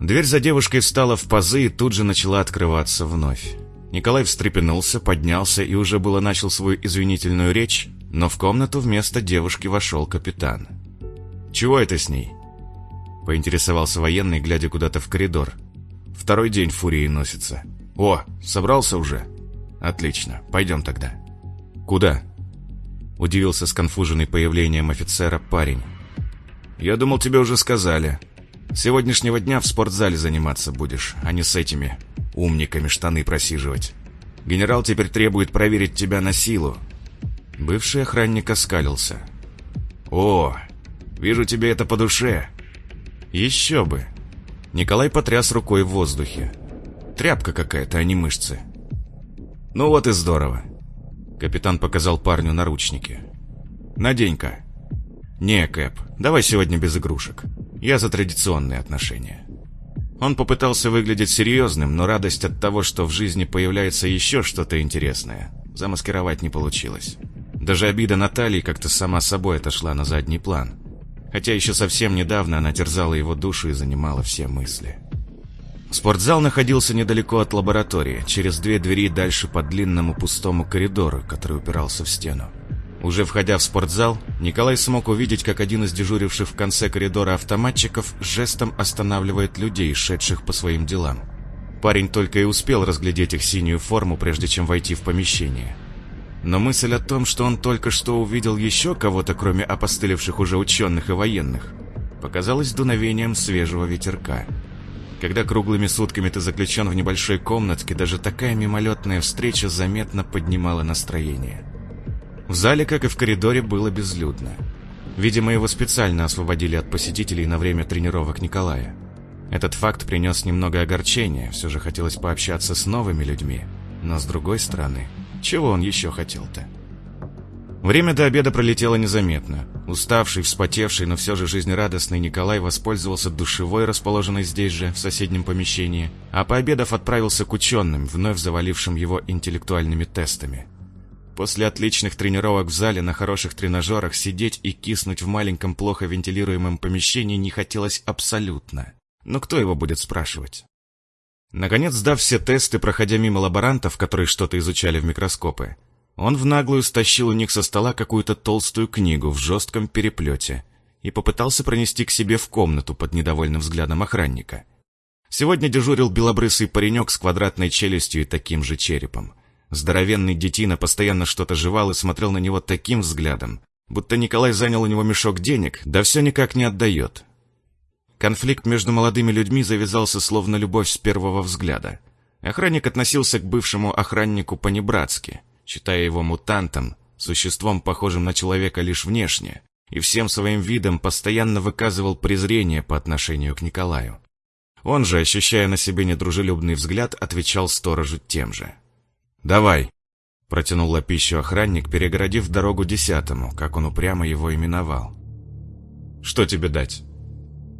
Дверь за девушкой встала в пазы и тут же начала открываться вновь. Николай встрепенулся, поднялся и уже было начал свою извинительную речь, но в комнату вместо девушки вошел капитан. «Чего это с ней?» Поинтересовался военный, глядя куда-то в коридор. «Второй день фурии носится. О, собрался уже?» «Отлично, пойдем тогда». «Куда?» Удивился сконфуженный появлением офицера парень. «Я думал, тебе уже сказали», сегодняшнего дня в спортзале заниматься будешь, а не с этими умниками штаны просиживать. Генерал теперь требует проверить тебя на силу». Бывший охранник оскалился. «О, вижу тебе это по душе». «Еще бы». Николай потряс рукой в воздухе. «Тряпка какая-то, а не мышцы». «Ну вот и здорово. Капитан показал парню наручники. «Надень-ка». «Не, Кэп, давай сегодня без игрушек. Я за традиционные отношения». Он попытался выглядеть серьезным, но радость от того, что в жизни появляется еще что-то интересное, замаскировать не получилось. Даже обида Натальи как-то сама собой отошла на задний план. Хотя еще совсем недавно она терзала его душу и занимала все мысли. Спортзал находился недалеко от лаборатории, через две двери дальше по длинному пустому коридору, который упирался в стену. Уже входя в спортзал, Николай смог увидеть, как один из дежуривших в конце коридора автоматчиков жестом останавливает людей, шедших по своим делам. Парень только и успел разглядеть их синюю форму, прежде чем войти в помещение. Но мысль о том, что он только что увидел еще кого-то, кроме опостылевших уже ученых и военных, показалась дуновением свежего ветерка. Когда круглыми сутками ты заключен в небольшой комнатке, даже такая мимолетная встреча заметно поднимала настроение. В зале, как и в коридоре, было безлюдно. Видимо, его специально освободили от посетителей на время тренировок Николая. Этот факт принес немного огорчения, все же хотелось пообщаться с новыми людьми. Но с другой стороны, чего он еще хотел-то? Время до обеда пролетело незаметно. Уставший, вспотевший, но все же жизнерадостный Николай воспользовался душевой, расположенной здесь же, в соседнем помещении, а пообедав отправился к ученым, вновь завалившим его интеллектуальными тестами. После отличных тренировок в зале на хороших тренажерах сидеть и киснуть в маленьком плохо вентилируемом помещении не хотелось абсолютно. Но кто его будет спрашивать? Наконец, сдав все тесты, проходя мимо лаборантов, которые что-то изучали в микроскопы, он в наглую стащил у них со стола какую-то толстую книгу в жестком переплете и попытался пронести к себе в комнату под недовольным взглядом охранника. Сегодня дежурил белобрысый паренек с квадратной челюстью и таким же черепом – Здоровенный детина постоянно что-то жевал и смотрел на него таким взглядом, будто Николай занял у него мешок денег, да все никак не отдает. Конфликт между молодыми людьми завязался словно любовь с первого взгляда. Охранник относился к бывшему охраннику понебратски, считая его мутантом, существом, похожим на человека лишь внешне, и всем своим видом постоянно выказывал презрение по отношению к Николаю. Он же, ощущая на себе недружелюбный взгляд, отвечал сторожу тем же. «Давай!» — протянул лапищу охранник, перегородив дорогу десятому, как он упрямо его именовал. «Что тебе дать?»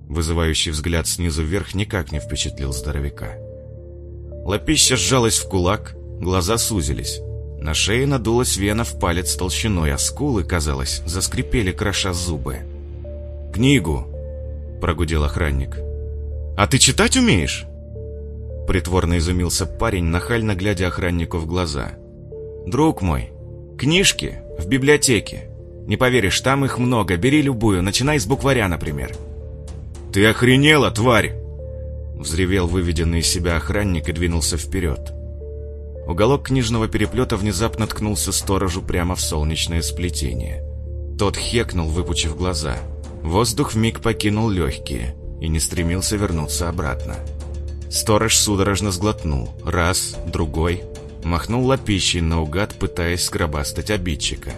Вызывающий взгляд снизу вверх никак не впечатлил здоровяка. Лапища сжалась в кулак, глаза сузились. На шее надулась вена в палец толщиной, а скулы, казалось, заскрипели, кроша зубы. «Книгу!» — прогудел охранник. «А ты читать умеешь?» Притворно изумился парень, нахально глядя охраннику в глаза. «Друг мой, книжки в библиотеке. Не поверишь, там их много, бери любую, начинай с букваря, например». «Ты охренела, тварь!» Взревел выведенный из себя охранник и двинулся вперед. Уголок книжного переплета внезапно ткнулся сторожу прямо в солнечное сплетение. Тот хекнул, выпучив глаза. Воздух вмиг покинул легкие и не стремился вернуться обратно. Сторож судорожно сглотнул. Раз, другой. Махнул лапищей наугад, пытаясь сгробастать обидчика.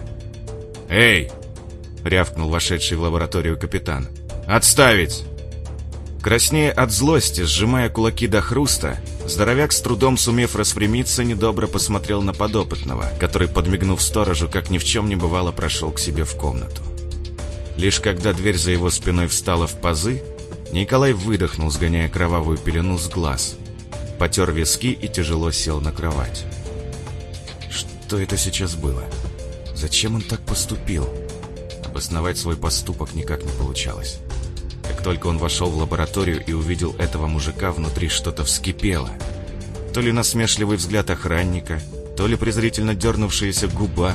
«Эй!» — рявкнул вошедший в лабораторию капитан. «Отставить!» Краснея от злости, сжимая кулаки до хруста, здоровяк с трудом сумев распрямиться, недобро посмотрел на подопытного, который, подмигнув сторожу, как ни в чем не бывало, прошел к себе в комнату. Лишь когда дверь за его спиной встала в пазы, Николай выдохнул, сгоняя кровавую пелену с глаз. Потер виски и тяжело сел на кровать. Что это сейчас было? Зачем он так поступил? Обосновать свой поступок никак не получалось. Как только он вошел в лабораторию и увидел этого мужика, внутри что-то вскипело. То ли насмешливый взгляд охранника, то ли презрительно дернувшаяся губа,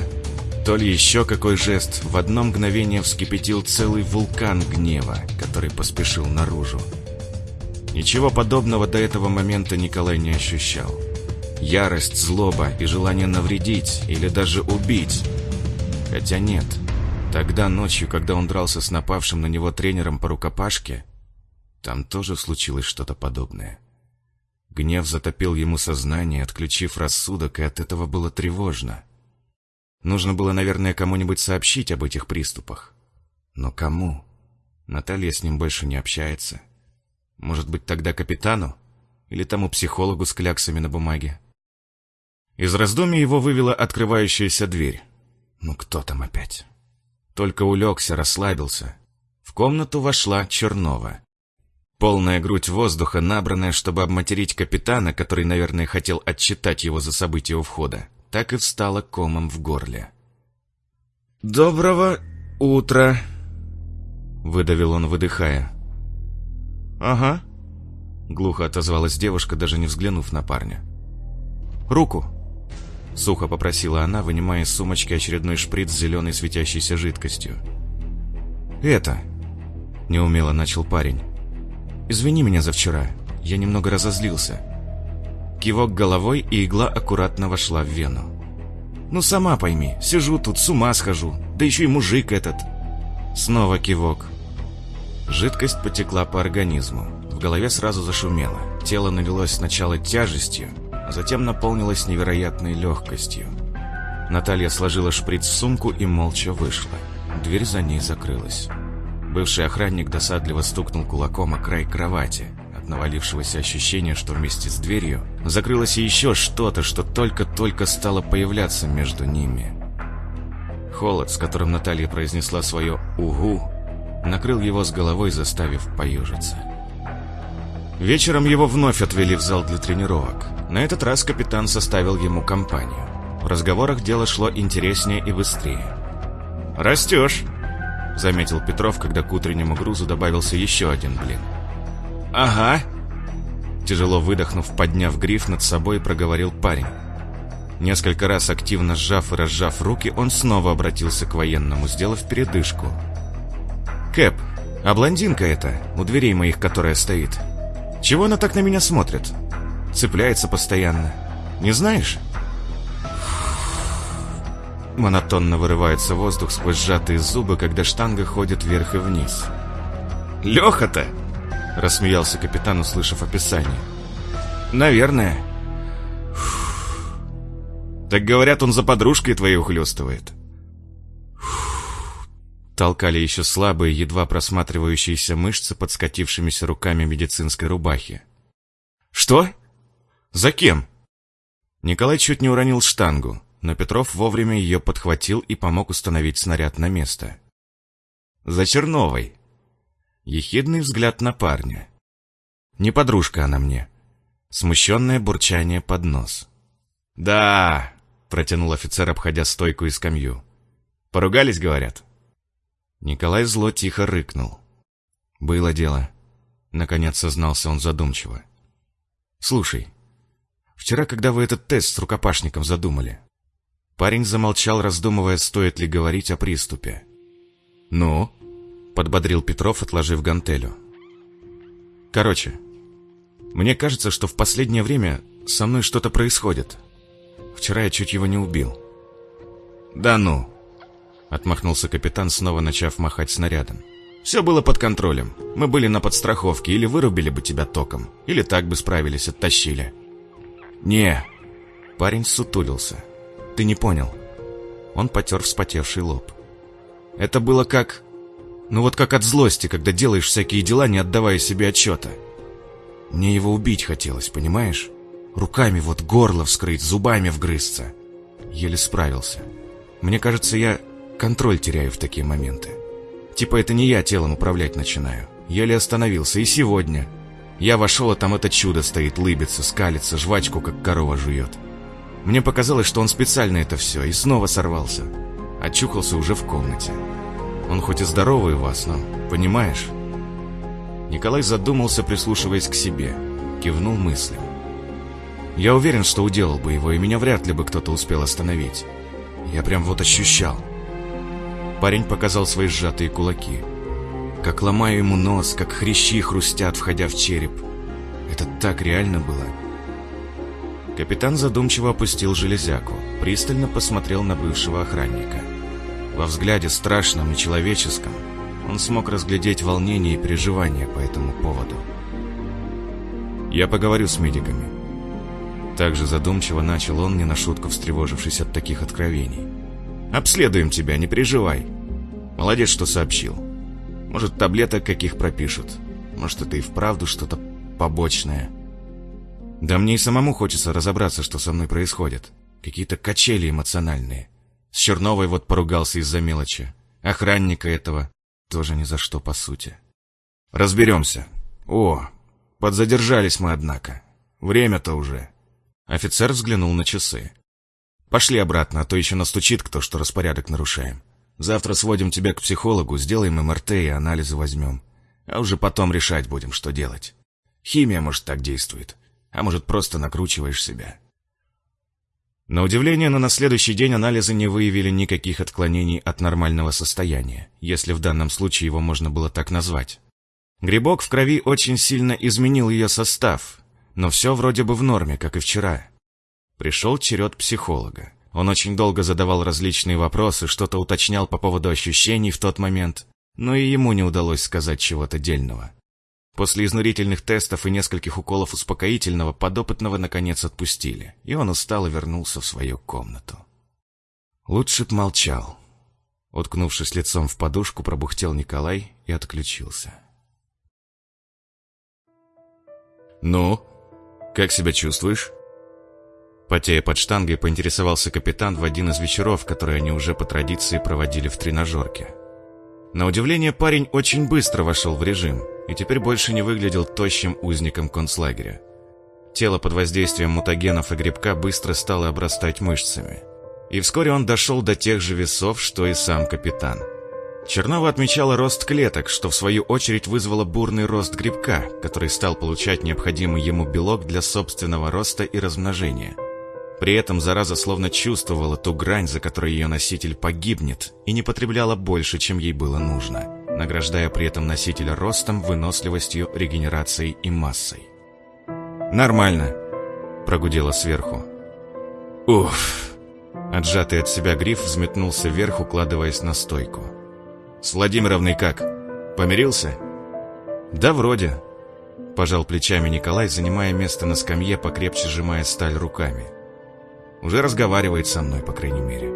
то ли еще какой жест в одно мгновение вскипятил целый вулкан гнева, который поспешил наружу. Ничего подобного до этого момента Николай не ощущал. Ярость, злоба и желание навредить или даже убить. Хотя нет, тогда ночью, когда он дрался с напавшим на него тренером по рукопашке, там тоже случилось что-то подобное. Гнев затопил ему сознание, отключив рассудок, и от этого было тревожно. Нужно было, наверное, кому-нибудь сообщить об этих приступах. Но кому? Наталья с ним больше не общается. Может быть, тогда капитану? Или тому психологу с кляксами на бумаге? Из раздумий его вывела открывающаяся дверь. Ну кто там опять? Только улегся, расслабился. В комнату вошла Чернова. Полная грудь воздуха, набранная, чтобы обматерить капитана, который, наверное, хотел отчитать его за события у входа, так и встала комом в горле. «Доброго утра!» — выдавил он, выдыхая. «Ага», — глухо отозвалась девушка, даже не взглянув на парня. «Руку!» — сухо попросила она, вынимая из сумочки очередной шприц с зеленой светящейся жидкостью. «Это...» — неумело начал парень. «Извини меня за вчера. Я немного разозлился». Кивок головой, и игла аккуратно вошла в вену. «Ну, сама пойми, сижу тут, с ума схожу. Да еще и мужик этот». Снова кивок. Жидкость потекла по организму. В голове сразу зашумело. Тело налилось сначала тяжестью, а затем наполнилось невероятной легкостью. Наталья сложила шприц в сумку и молча вышла. Дверь за ней закрылась. Бывший охранник досадливо стукнул кулаком о край кровати. От навалившегося ощущения, что вместе с дверью закрылось еще что-то, что только-только стало появляться между ними. Холод, с которым Наталья произнесла свое «Угу», накрыл его с головой, заставив поежиться. Вечером его вновь отвели в зал для тренировок. На этот раз капитан составил ему компанию. В разговорах дело шло интереснее и быстрее. «Растешь», — заметил Петров, когда к утреннему грузу добавился еще один блин. «Ага», — тяжело выдохнув, подняв гриф над собой, проговорил парень. Несколько раз активно сжав и разжав руки, он снова обратился к военному, сделав передышку. «Кэп, а блондинка эта, у дверей моих, которая стоит, чего она так на меня смотрит? Цепляется постоянно. Не знаешь?» Монотонно вырывается воздух сквозь сжатые зубы, когда штанга ходит вверх и вниз. «Леха-то!» — рассмеялся капитан, услышав описание. «Наверное». «Так говорят, он за подружкой твоей ухлёстывает». Толкали еще слабые, едва просматривающиеся мышцы под скатившимися руками медицинской рубахи. «Что? За кем?» Николай чуть не уронил штангу, но Петров вовремя ее подхватил и помог установить снаряд на место. «За Черновой!» Ехидный взгляд на парня. «Не подружка она мне». Смущенное бурчание под нос. «Да!» — протянул офицер, обходя стойку и скамью. «Поругались, говорят?» Николай зло тихо рыкнул. «Было дело», — наконец сознался он задумчиво. «Слушай, вчера, когда вы этот тест с рукопашником задумали...» Парень замолчал, раздумывая, стоит ли говорить о приступе. «Ну?» — подбодрил Петров, отложив гантелю. «Короче, мне кажется, что в последнее время со мной что-то происходит. Вчера я чуть его не убил». «Да ну!» Отмахнулся капитан, снова начав махать снарядом. «Все было под контролем. Мы были на подстраховке, или вырубили бы тебя током, или так бы справились, оттащили». «Не». Парень сутулился. «Ты не понял». Он потер вспотевший лоб. «Это было как... Ну вот как от злости, когда делаешь всякие дела, не отдавая себе отчета. Мне его убить хотелось, понимаешь? Руками вот горло вскрыть, зубами вгрызться. Еле справился. Мне кажется, я Контроль теряю в такие моменты. Типа это не я телом управлять начинаю. Еле остановился, и сегодня. Я вошел, а там это чудо стоит, лыбится, скалится, жвачку, как корова жует. Мне показалось, что он специально это все, и снова сорвался. Очухался уже в комнате. Он хоть и здоровый вас, но, понимаешь? Николай задумался, прислушиваясь к себе. Кивнул мыслям. Я уверен, что уделал бы его, и меня вряд ли бы кто-то успел остановить. Я прям вот ощущал. Парень показал свои сжатые кулаки. Как ломаю ему нос, как хрящи хрустят, входя в череп. Это так реально было. Капитан задумчиво опустил железяку, пристально посмотрел на бывшего охранника. Во взгляде страшном и человеческом он смог разглядеть волнение и переживания по этому поводу. «Я поговорю с медиками». Также задумчиво начал он, не на шутку встревожившись от таких откровений. «Обследуем тебя, не переживай. Молодец, что сообщил. Может, таблеток каких пропишут. Может, это и вправду что-то побочное. Да мне и самому хочется разобраться, что со мной происходит. Какие-то качели эмоциональные. С Черновой вот поругался из-за мелочи. Охранника этого тоже ни за что, по сути. Разберемся. О, подзадержались мы, однако. Время-то уже. Офицер взглянул на часы. Пошли обратно, а то еще настучит кто, что распорядок нарушаем. Завтра сводим тебя к психологу, сделаем МРТ и анализы возьмем. А уже потом решать будем, что делать. Химия, может, так действует. А может, просто накручиваешь себя. На удивление, но на следующий день анализы не выявили никаких отклонений от нормального состояния, если в данном случае его можно было так назвать. Грибок в крови очень сильно изменил ее состав, но все вроде бы в норме, как и вчера. Пришел черед психолога. Он очень долго задавал различные вопросы, что-то уточнял по поводу ощущений в тот момент, но и ему не удалось сказать чего-то дельного. После изнурительных тестов и нескольких уколов успокоительного подопытного наконец отпустили, и он устало вернулся в свою комнату. Лучше б молчал. Уткнувшись лицом в подушку, пробухтел Николай и отключился. «Ну, как себя чувствуешь?» Потея под штангой, поинтересовался капитан в один из вечеров, которые они уже по традиции проводили в тренажерке. На удивление, парень очень быстро вошел в режим и теперь больше не выглядел тощим узником концлагеря. Тело под воздействием мутагенов и грибка быстро стало обрастать мышцами. И вскоре он дошел до тех же весов, что и сам капитан. Чернова отмечала рост клеток, что в свою очередь вызвало бурный рост грибка, который стал получать необходимый ему белок для собственного роста и размножения – при этом зараза словно чувствовала ту грань, за которой ее носитель погибнет, и не потребляла больше, чем ей было нужно, награждая при этом носителя ростом, выносливостью, регенерацией и массой. «Нормально», — прогудела сверху. «Уф!» Отжатый от себя гриф взметнулся вверх, укладываясь на стойку. «С Владимировной как? Помирился?» «Да вроде», — пожал плечами Николай, занимая место на скамье, покрепче сжимая сталь руками. Уже разговаривает со мной, по крайней мере.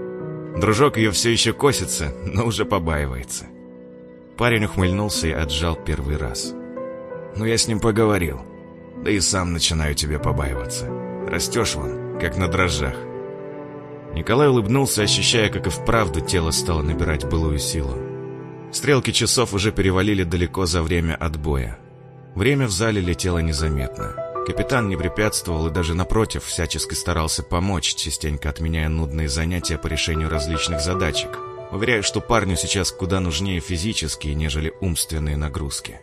Дружок ее все еще косится, но уже побаивается. Парень ухмыльнулся и отжал первый раз. Но я с ним поговорил. Да и сам начинаю тебе побаиваться. Растешь вон, как на дрожжах. Николай улыбнулся, ощущая, как и вправду тело стало набирать былую силу. Стрелки часов уже перевалили далеко за время отбоя. Время в зале летело незаметно. Капитан не препятствовал и даже напротив всячески старался помочь, частенько отменяя нудные занятия по решению различных задачек, уверяя, что парню сейчас куда нужнее физические, нежели умственные нагрузки.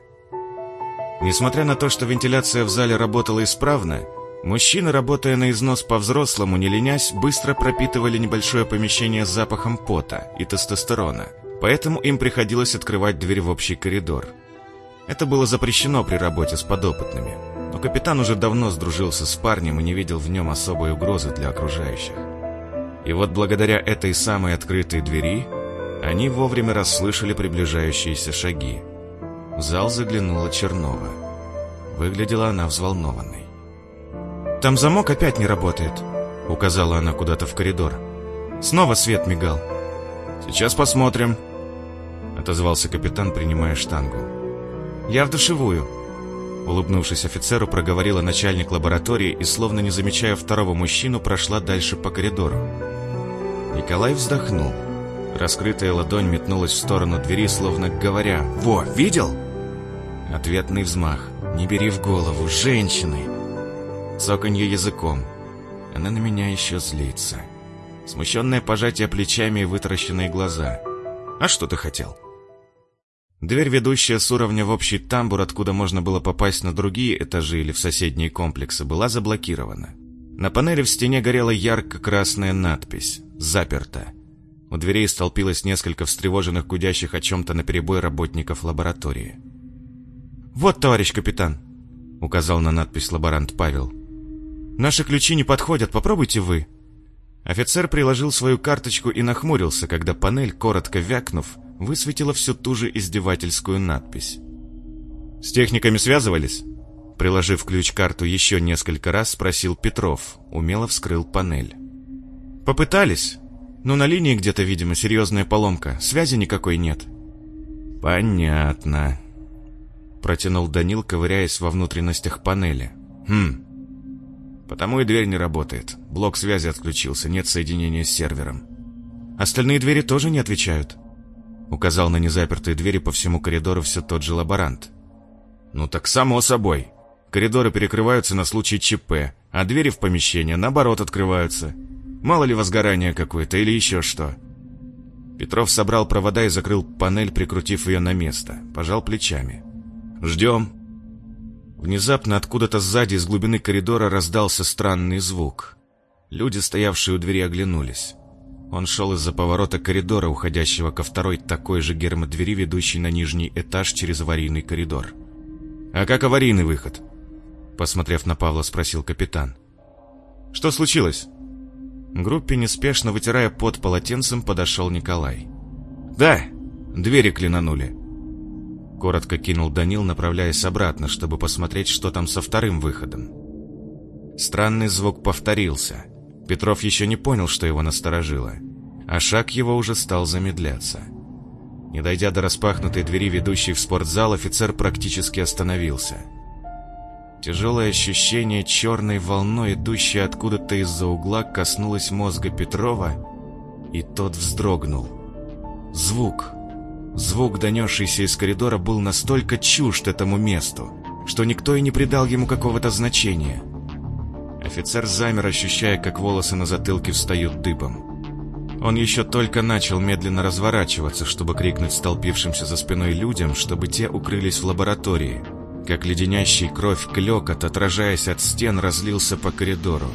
Несмотря на то, что вентиляция в зале работала исправно, мужчины, работая на износ по-взрослому, не ленясь, быстро пропитывали небольшое помещение запахом пота и тестостерона, поэтому им приходилось открывать дверь в общий коридор. Это было запрещено при работе с подопытными – но капитан уже давно сдружился с парнем и не видел в нем особой угрозы для окружающих. И вот благодаря этой самой открытой двери они вовремя расслышали приближающиеся шаги. В зал заглянула Чернова. Выглядела она взволнованной. «Там замок опять не работает», — указала она куда-то в коридор. «Снова свет мигал». «Сейчас посмотрим», — отозвался капитан, принимая штангу. «Я в душевую», Улыбнувшись офицеру, проговорила начальник лаборатории и, словно не замечая второго мужчину, прошла дальше по коридору. Николай вздохнул. Раскрытая ладонь метнулась в сторону двери, словно говоря «Во, видел?» Ответный взмах. «Не бери в голову, женщины!» Цоканье языком. Она на меня еще злится. Смущенное пожатие плечами и вытаращенные глаза. «А что ты хотел?» Дверь, ведущая с уровня в общий тамбур, откуда можно было попасть на другие этажи или в соседние комплексы, была заблокирована. На панели в стене горела ярко-красная надпись «Заперто». У дверей столпилось несколько встревоженных, гудящих о чем-то наперебой работников лаборатории. «Вот, товарищ капитан», — указал на надпись лаборант Павел. «Наши ключи не подходят, попробуйте вы». Офицер приложил свою карточку и нахмурился, когда панель, коротко вякнув, высветила всю ту же издевательскую надпись. «С техниками связывались?» Приложив ключ-карту еще несколько раз, спросил Петров, умело вскрыл панель. «Попытались, но на линии где-то, видимо, серьезная поломка, связи никакой нет». «Понятно», — протянул Данил, ковыряясь во внутренностях панели. «Хм, Потому и дверь не работает. Блок связи отключился, нет соединения с сервером. Остальные двери тоже не отвечают. Указал на незапертые двери по всему коридору все тот же лаборант. Ну так само собой. Коридоры перекрываются на случай ЧП, а двери в помещение, наоборот, открываются. Мало ли возгорание какое-то или еще что. Петров собрал провода и закрыл панель, прикрутив ее на место. Пожал плечами. «Ждем». Внезапно откуда-то сзади из глубины коридора раздался странный звук. Люди, стоявшие у двери, оглянулись. Он шел из-за поворота коридора, уходящего ко второй такой же гермодвери, ведущей на нижний этаж через аварийный коридор. «А как аварийный выход?» Посмотрев на Павла, спросил капитан. «Что случилось?» Группе, неспешно вытирая пот полотенцем, подошел Николай. «Да, двери клинанули». Коротко кинул Данил, направляясь обратно, чтобы посмотреть, что там со вторым выходом. Странный звук повторился. Петров еще не понял, что его насторожило, а шаг его уже стал замедляться. Не дойдя до распахнутой двери, ведущей в спортзал, офицер практически остановился – Тяжелое ощущение черной волной, идущей откуда-то из-за угла, коснулось мозга Петрова, и тот вздрогнул. Звук. Звук, донесшийся из коридора, был настолько чужд этому месту, что никто и не придал ему какого-то значения. Офицер замер, ощущая, как волосы на затылке встают дыбом. Он еще только начал медленно разворачиваться, чтобы крикнуть столпившимся за спиной людям, чтобы те укрылись в лаборатории – как леденящий кровь клекот, отражаясь от стен, разлился по коридору.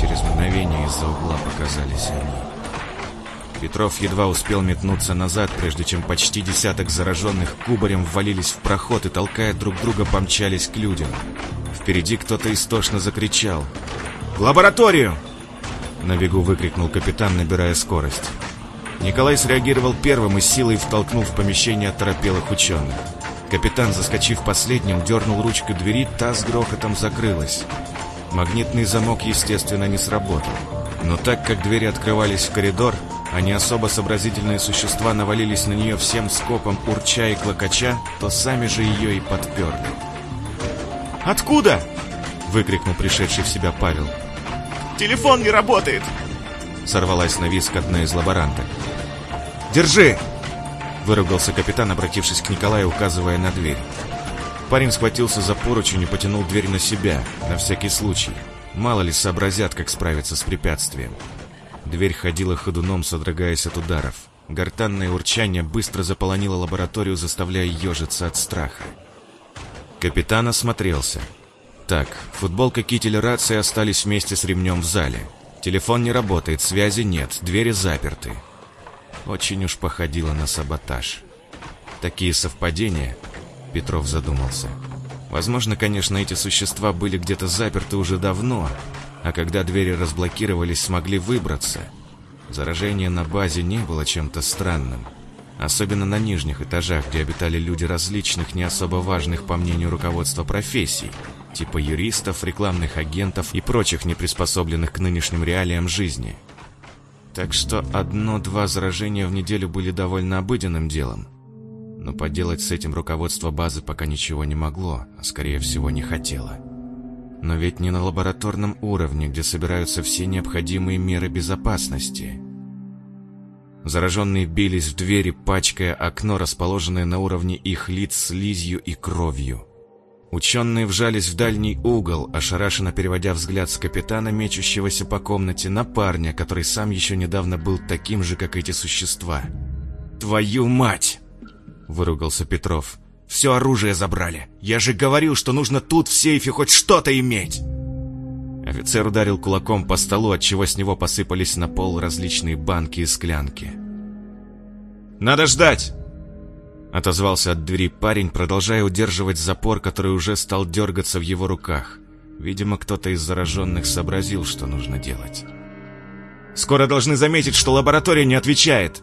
Через мгновение из-за угла показались они. Петров едва успел метнуться назад, прежде чем почти десяток зараженных кубарем ввалились в проход и, толкая друг друга, помчались к людям. Впереди кто-то истошно закричал. «В лабораторию!» На бегу выкрикнул капитан, набирая скорость. Николай среагировал первым и силой втолкнул в помещение оторопелых ученых. Капитан, заскочив последним, дернул ручку двери, та с грохотом закрылась. Магнитный замок, естественно, не сработал. Но так как двери открывались в коридор, а не особо сообразительные существа навалились на нее всем скопом, урча и клокоча, то сами же ее и подперли. «Откуда?» — выкрикнул пришедший в себя Павел. «Телефон не работает!» Сорвалась на виск одна из лаборанток. «Держи!» Выругался капитан, обратившись к Николаю, указывая на дверь. Парень схватился за поручень и потянул дверь на себя, на всякий случай. Мало ли сообразят, как справиться с препятствием. Дверь ходила ходуном, содрогаясь от ударов. Гортанное урчание быстро заполонило лабораторию, заставляя ежиться от страха. Капитан осмотрелся. Так, футболка, китель и рация остались вместе с ремнем в зале. Телефон не работает, связи нет, двери заперты. Очень уж походило на саботаж. Такие совпадения, Петров задумался. Возможно, конечно, эти существа были где-то заперты уже давно, а когда двери разблокировались, смогли выбраться. Заражение на базе не было чем-то странным. Особенно на нижних этажах, где обитали люди различных, не особо важных, по мнению руководства профессий, типа юристов, рекламных агентов и прочих неприспособленных к нынешним реалиям жизни – так что одно-два заражения в неделю были довольно обыденным делом. Но поделать с этим руководство базы пока ничего не могло, а скорее всего не хотело. Но ведь не на лабораторном уровне, где собираются все необходимые меры безопасности. Зараженные бились в двери, пачкая окно, расположенное на уровне их лиц слизью и кровью. Ученые вжались в дальний угол, ошарашенно переводя взгляд с капитана, мечущегося по комнате, на парня, который сам еще недавно был таким же, как эти существа. «Твою мать!» — выругался Петров. «Все оружие забрали! Я же говорил, что нужно тут в сейфе хоть что-то иметь!» Офицер ударил кулаком по столу, отчего с него посыпались на пол различные банки и склянки. «Надо ждать!» Отозвался от двери парень, продолжая удерживать запор, который уже стал дергаться в его руках. Видимо, кто-то из зараженных сообразил, что нужно делать. «Скоро должны заметить, что лаборатория не отвечает!»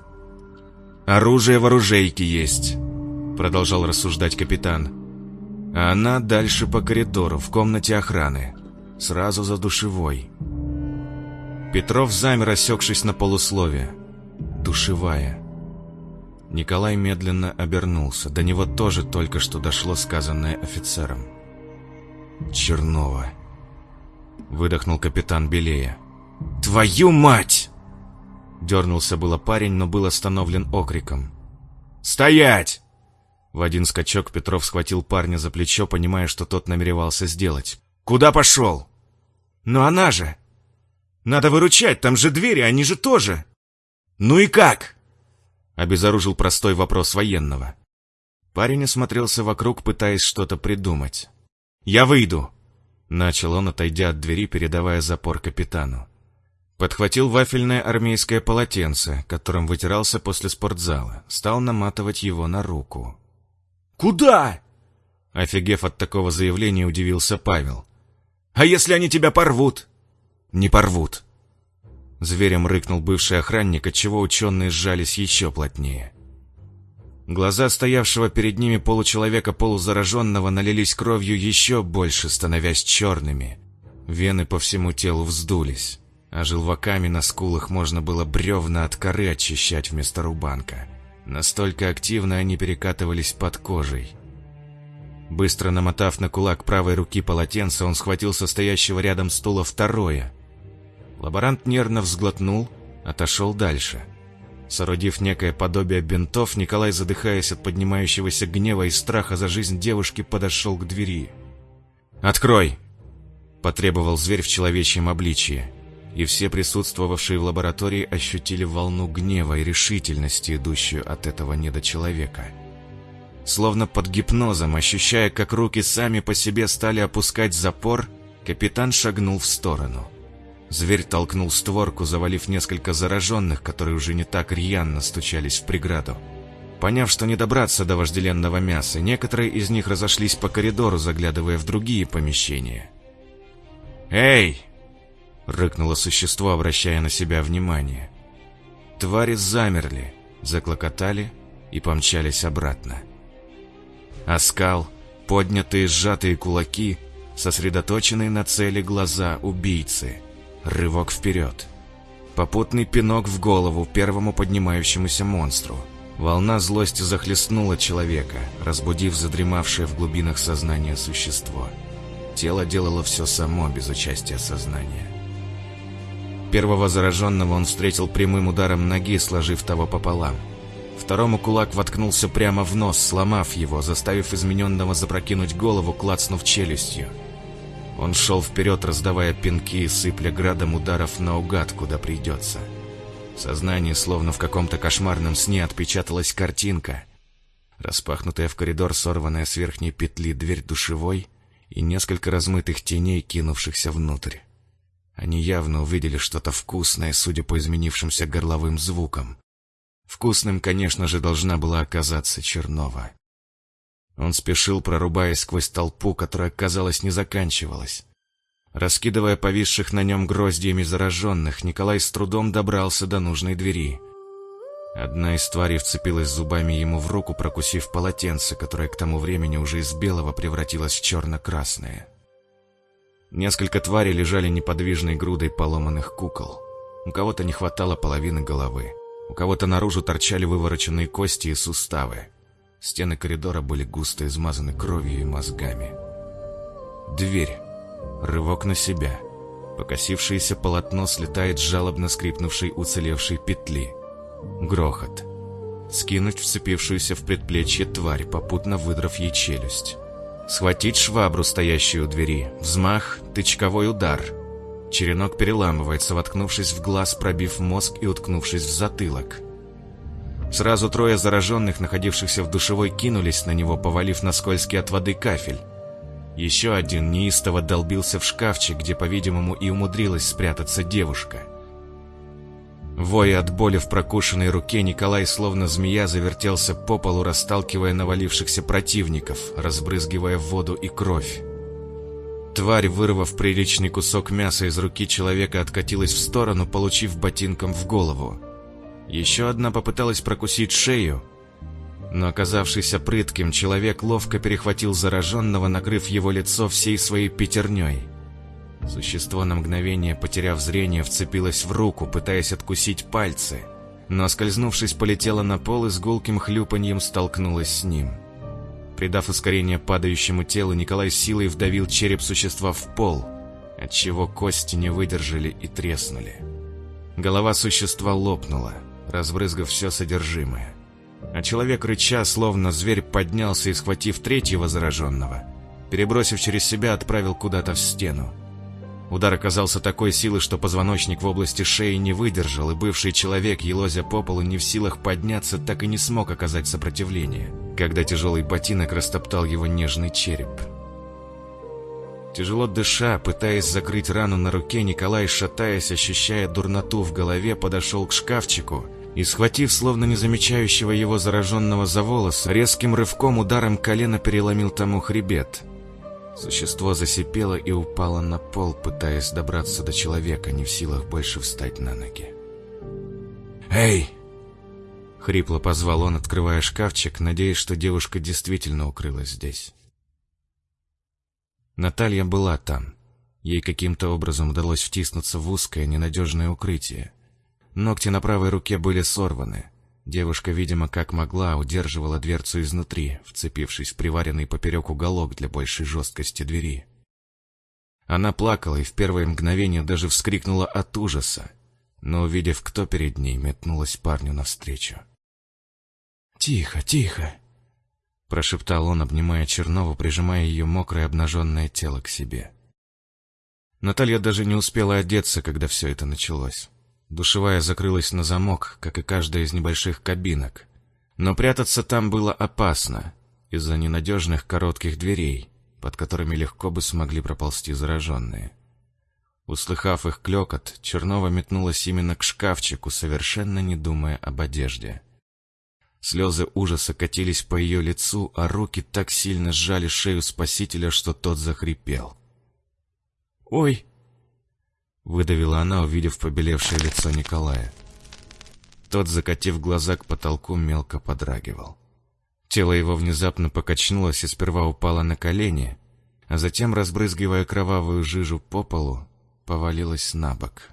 «Оружие в оружейке есть», — продолжал рассуждать капитан. «А она дальше по коридору, в комнате охраны, сразу за душевой». Петров замер, осекшись на полусловие. «Душевая». Николай медленно обернулся. До него тоже только что дошло сказанное офицером. Чернова. Выдохнул капитан Белея. «Твою мать!» Дернулся было парень, но был остановлен окриком. «Стоять!» В один скачок Петров схватил парня за плечо, понимая, что тот намеревался сделать. «Куда пошел?» «Но она же!» «Надо выручать, там же двери, они же тоже!» «Ну и как?» Обезоружил простой вопрос военного. Парень осмотрелся вокруг, пытаясь что-то придумать. «Я выйду!» Начал он, отойдя от двери, передавая запор капитану. Подхватил вафельное армейское полотенце, которым вытирался после спортзала. Стал наматывать его на руку. «Куда?» Офигев от такого заявления, удивился Павел. «А если они тебя порвут?» «Не порвут». Зверем рыкнул бывший охранник, отчего ученые сжались еще плотнее. Глаза стоявшего перед ними получеловека полузараженного налились кровью еще больше, становясь черными. Вены по всему телу вздулись, а желваками на скулах можно было бревна от коры очищать вместо рубанка. Настолько активно они перекатывались под кожей. Быстро намотав на кулак правой руки полотенце, он схватил состоящего рядом стула второе. Лаборант нервно взглотнул, отошел дальше — Соорудив некое подобие бинтов, Николай, задыхаясь от поднимающегося гнева и страха за жизнь девушки, подошел к двери. «Открой!» – потребовал зверь в человечьем обличье, и все присутствовавшие в лаборатории ощутили волну гнева и решительности, идущую от этого недочеловека. Словно под гипнозом, ощущая, как руки сами по себе стали опускать запор, капитан шагнул в сторону – Зверь толкнул створку, завалив несколько зараженных, которые уже не так рьяно стучались в преграду. Поняв, что не добраться до вожделенного мяса, некоторые из них разошлись по коридору, заглядывая в другие помещения. «Эй!» — рыкнуло существо, обращая на себя внимание. Твари замерли, заклокотали и помчались обратно. Оскал, поднятые сжатые кулаки, сосредоточенные на цели глаза убийцы — Рывок вперед. Попутный пинок в голову первому поднимающемуся монстру. Волна злости захлестнула человека, разбудив задремавшее в глубинах сознания существо. Тело делало все само, без участия сознания. Первого зараженного он встретил прямым ударом ноги, сложив того пополам. Второму кулак воткнулся прямо в нос, сломав его, заставив измененного запрокинуть голову, клацнув челюстью. Он шел вперед, раздавая пинки и сыпля градом ударов наугад, куда придется. В сознании, словно в каком-то кошмарном сне, отпечаталась картинка. Распахнутая в коридор, сорванная с верхней петли дверь душевой и несколько размытых теней, кинувшихся внутрь. Они явно увидели что-то вкусное, судя по изменившимся горловым звукам. Вкусным, конечно же, должна была оказаться Чернова. Он спешил, прорубаясь сквозь толпу, которая, казалось, не заканчивалась. Раскидывая повисших на нем гроздьями зараженных, Николай с трудом добрался до нужной двери. Одна из тварей вцепилась зубами ему в руку, прокусив полотенце, которое к тому времени уже из белого превратилось в черно-красное. Несколько тварей лежали неподвижной грудой поломанных кукол. У кого-то не хватало половины головы, у кого-то наружу торчали вывороченные кости и суставы. Стены коридора были густо измазаны кровью и мозгами. Дверь. Рывок на себя. Покосившееся полотно слетает с жалобно скрипнувшей уцелевшей петли. Грохот. Скинуть вцепившуюся в предплечье тварь, попутно выдрав ей челюсть. Схватить швабру, стоящую у двери. Взмах, тычковой удар. Черенок переламывается, воткнувшись в глаз, пробив мозг и уткнувшись в затылок. Сразу трое зараженных, находившихся в душевой, кинулись на него, повалив на скользкий от воды кафель. Еще один неистово долбился в шкафчик, где, по-видимому, и умудрилась спрятаться девушка. Воя от боли в прокушенной руке, Николай, словно змея, завертелся по полу, расталкивая навалившихся противников, разбрызгивая воду и кровь. Тварь, вырвав приличный кусок мяса из руки человека, откатилась в сторону, получив ботинком в голову. Еще одна попыталась прокусить шею, но оказавшийся прытким человек ловко перехватил зараженного, накрыв его лицо всей своей пятерней. Существо на мгновение, потеряв зрение, вцепилось в руку, пытаясь откусить пальцы, но, скользнувшись, полетело на пол и с гулким хлюпаньем столкнулось с ним. Придав ускорение падающему телу, Николай силой вдавил череп существа в пол, отчего кости не выдержали и треснули. Голова существа лопнула, разбрызгав все содержимое. А человек, рыча, словно зверь, поднялся и, схватив третьего зараженного, перебросив через себя, отправил куда-то в стену. Удар оказался такой силы, что позвоночник в области шеи не выдержал, и бывший человек, елозя по полу, не в силах подняться, так и не смог оказать сопротивление, когда тяжелый ботинок растоптал его нежный череп. Тяжело дыша, пытаясь закрыть рану на руке, Николай, шатаясь, ощущая дурноту в голове, подошел к шкафчику и, схватив словно не замечающего его зараженного за волос, резким рывком ударом колена переломил тому хребет. Существо засипело и упало на пол, пытаясь добраться до человека, не в силах больше встать на ноги. «Эй!» Хрипло позвал он, открывая шкафчик, надеясь, что девушка действительно укрылась здесь. Наталья была там. Ей каким-то образом удалось втиснуться в узкое, ненадежное укрытие. Ногти на правой руке были сорваны. Девушка, видимо, как могла, удерживала дверцу изнутри, вцепившись в приваренный поперек уголок для большей жесткости двери. Она плакала и в первое мгновение даже вскрикнула от ужаса, но, увидев, кто перед ней, метнулась парню навстречу. «Тихо, тихо!» Прошептал он, обнимая Чернову, прижимая ее мокрое обнаженное тело к себе. Наталья даже не успела одеться, когда все это началось. Душевая закрылась на замок, как и каждая из небольших кабинок. Но прятаться там было опасно, из-за ненадежных коротких дверей, под которыми легко бы смогли проползти зараженные. Услыхав их клекот, Чернова метнулась именно к шкафчику, совершенно не думая об одежде. Слезы ужаса катились по ее лицу, а руки так сильно сжали шею спасителя, что тот захрипел. «Ой!» — выдавила она, увидев побелевшее лицо Николая. Тот, закатив глаза к потолку, мелко подрагивал. Тело его внезапно покачнулось и сперва упало на колени, а затем, разбрызгивая кровавую жижу по полу, повалилось на бок.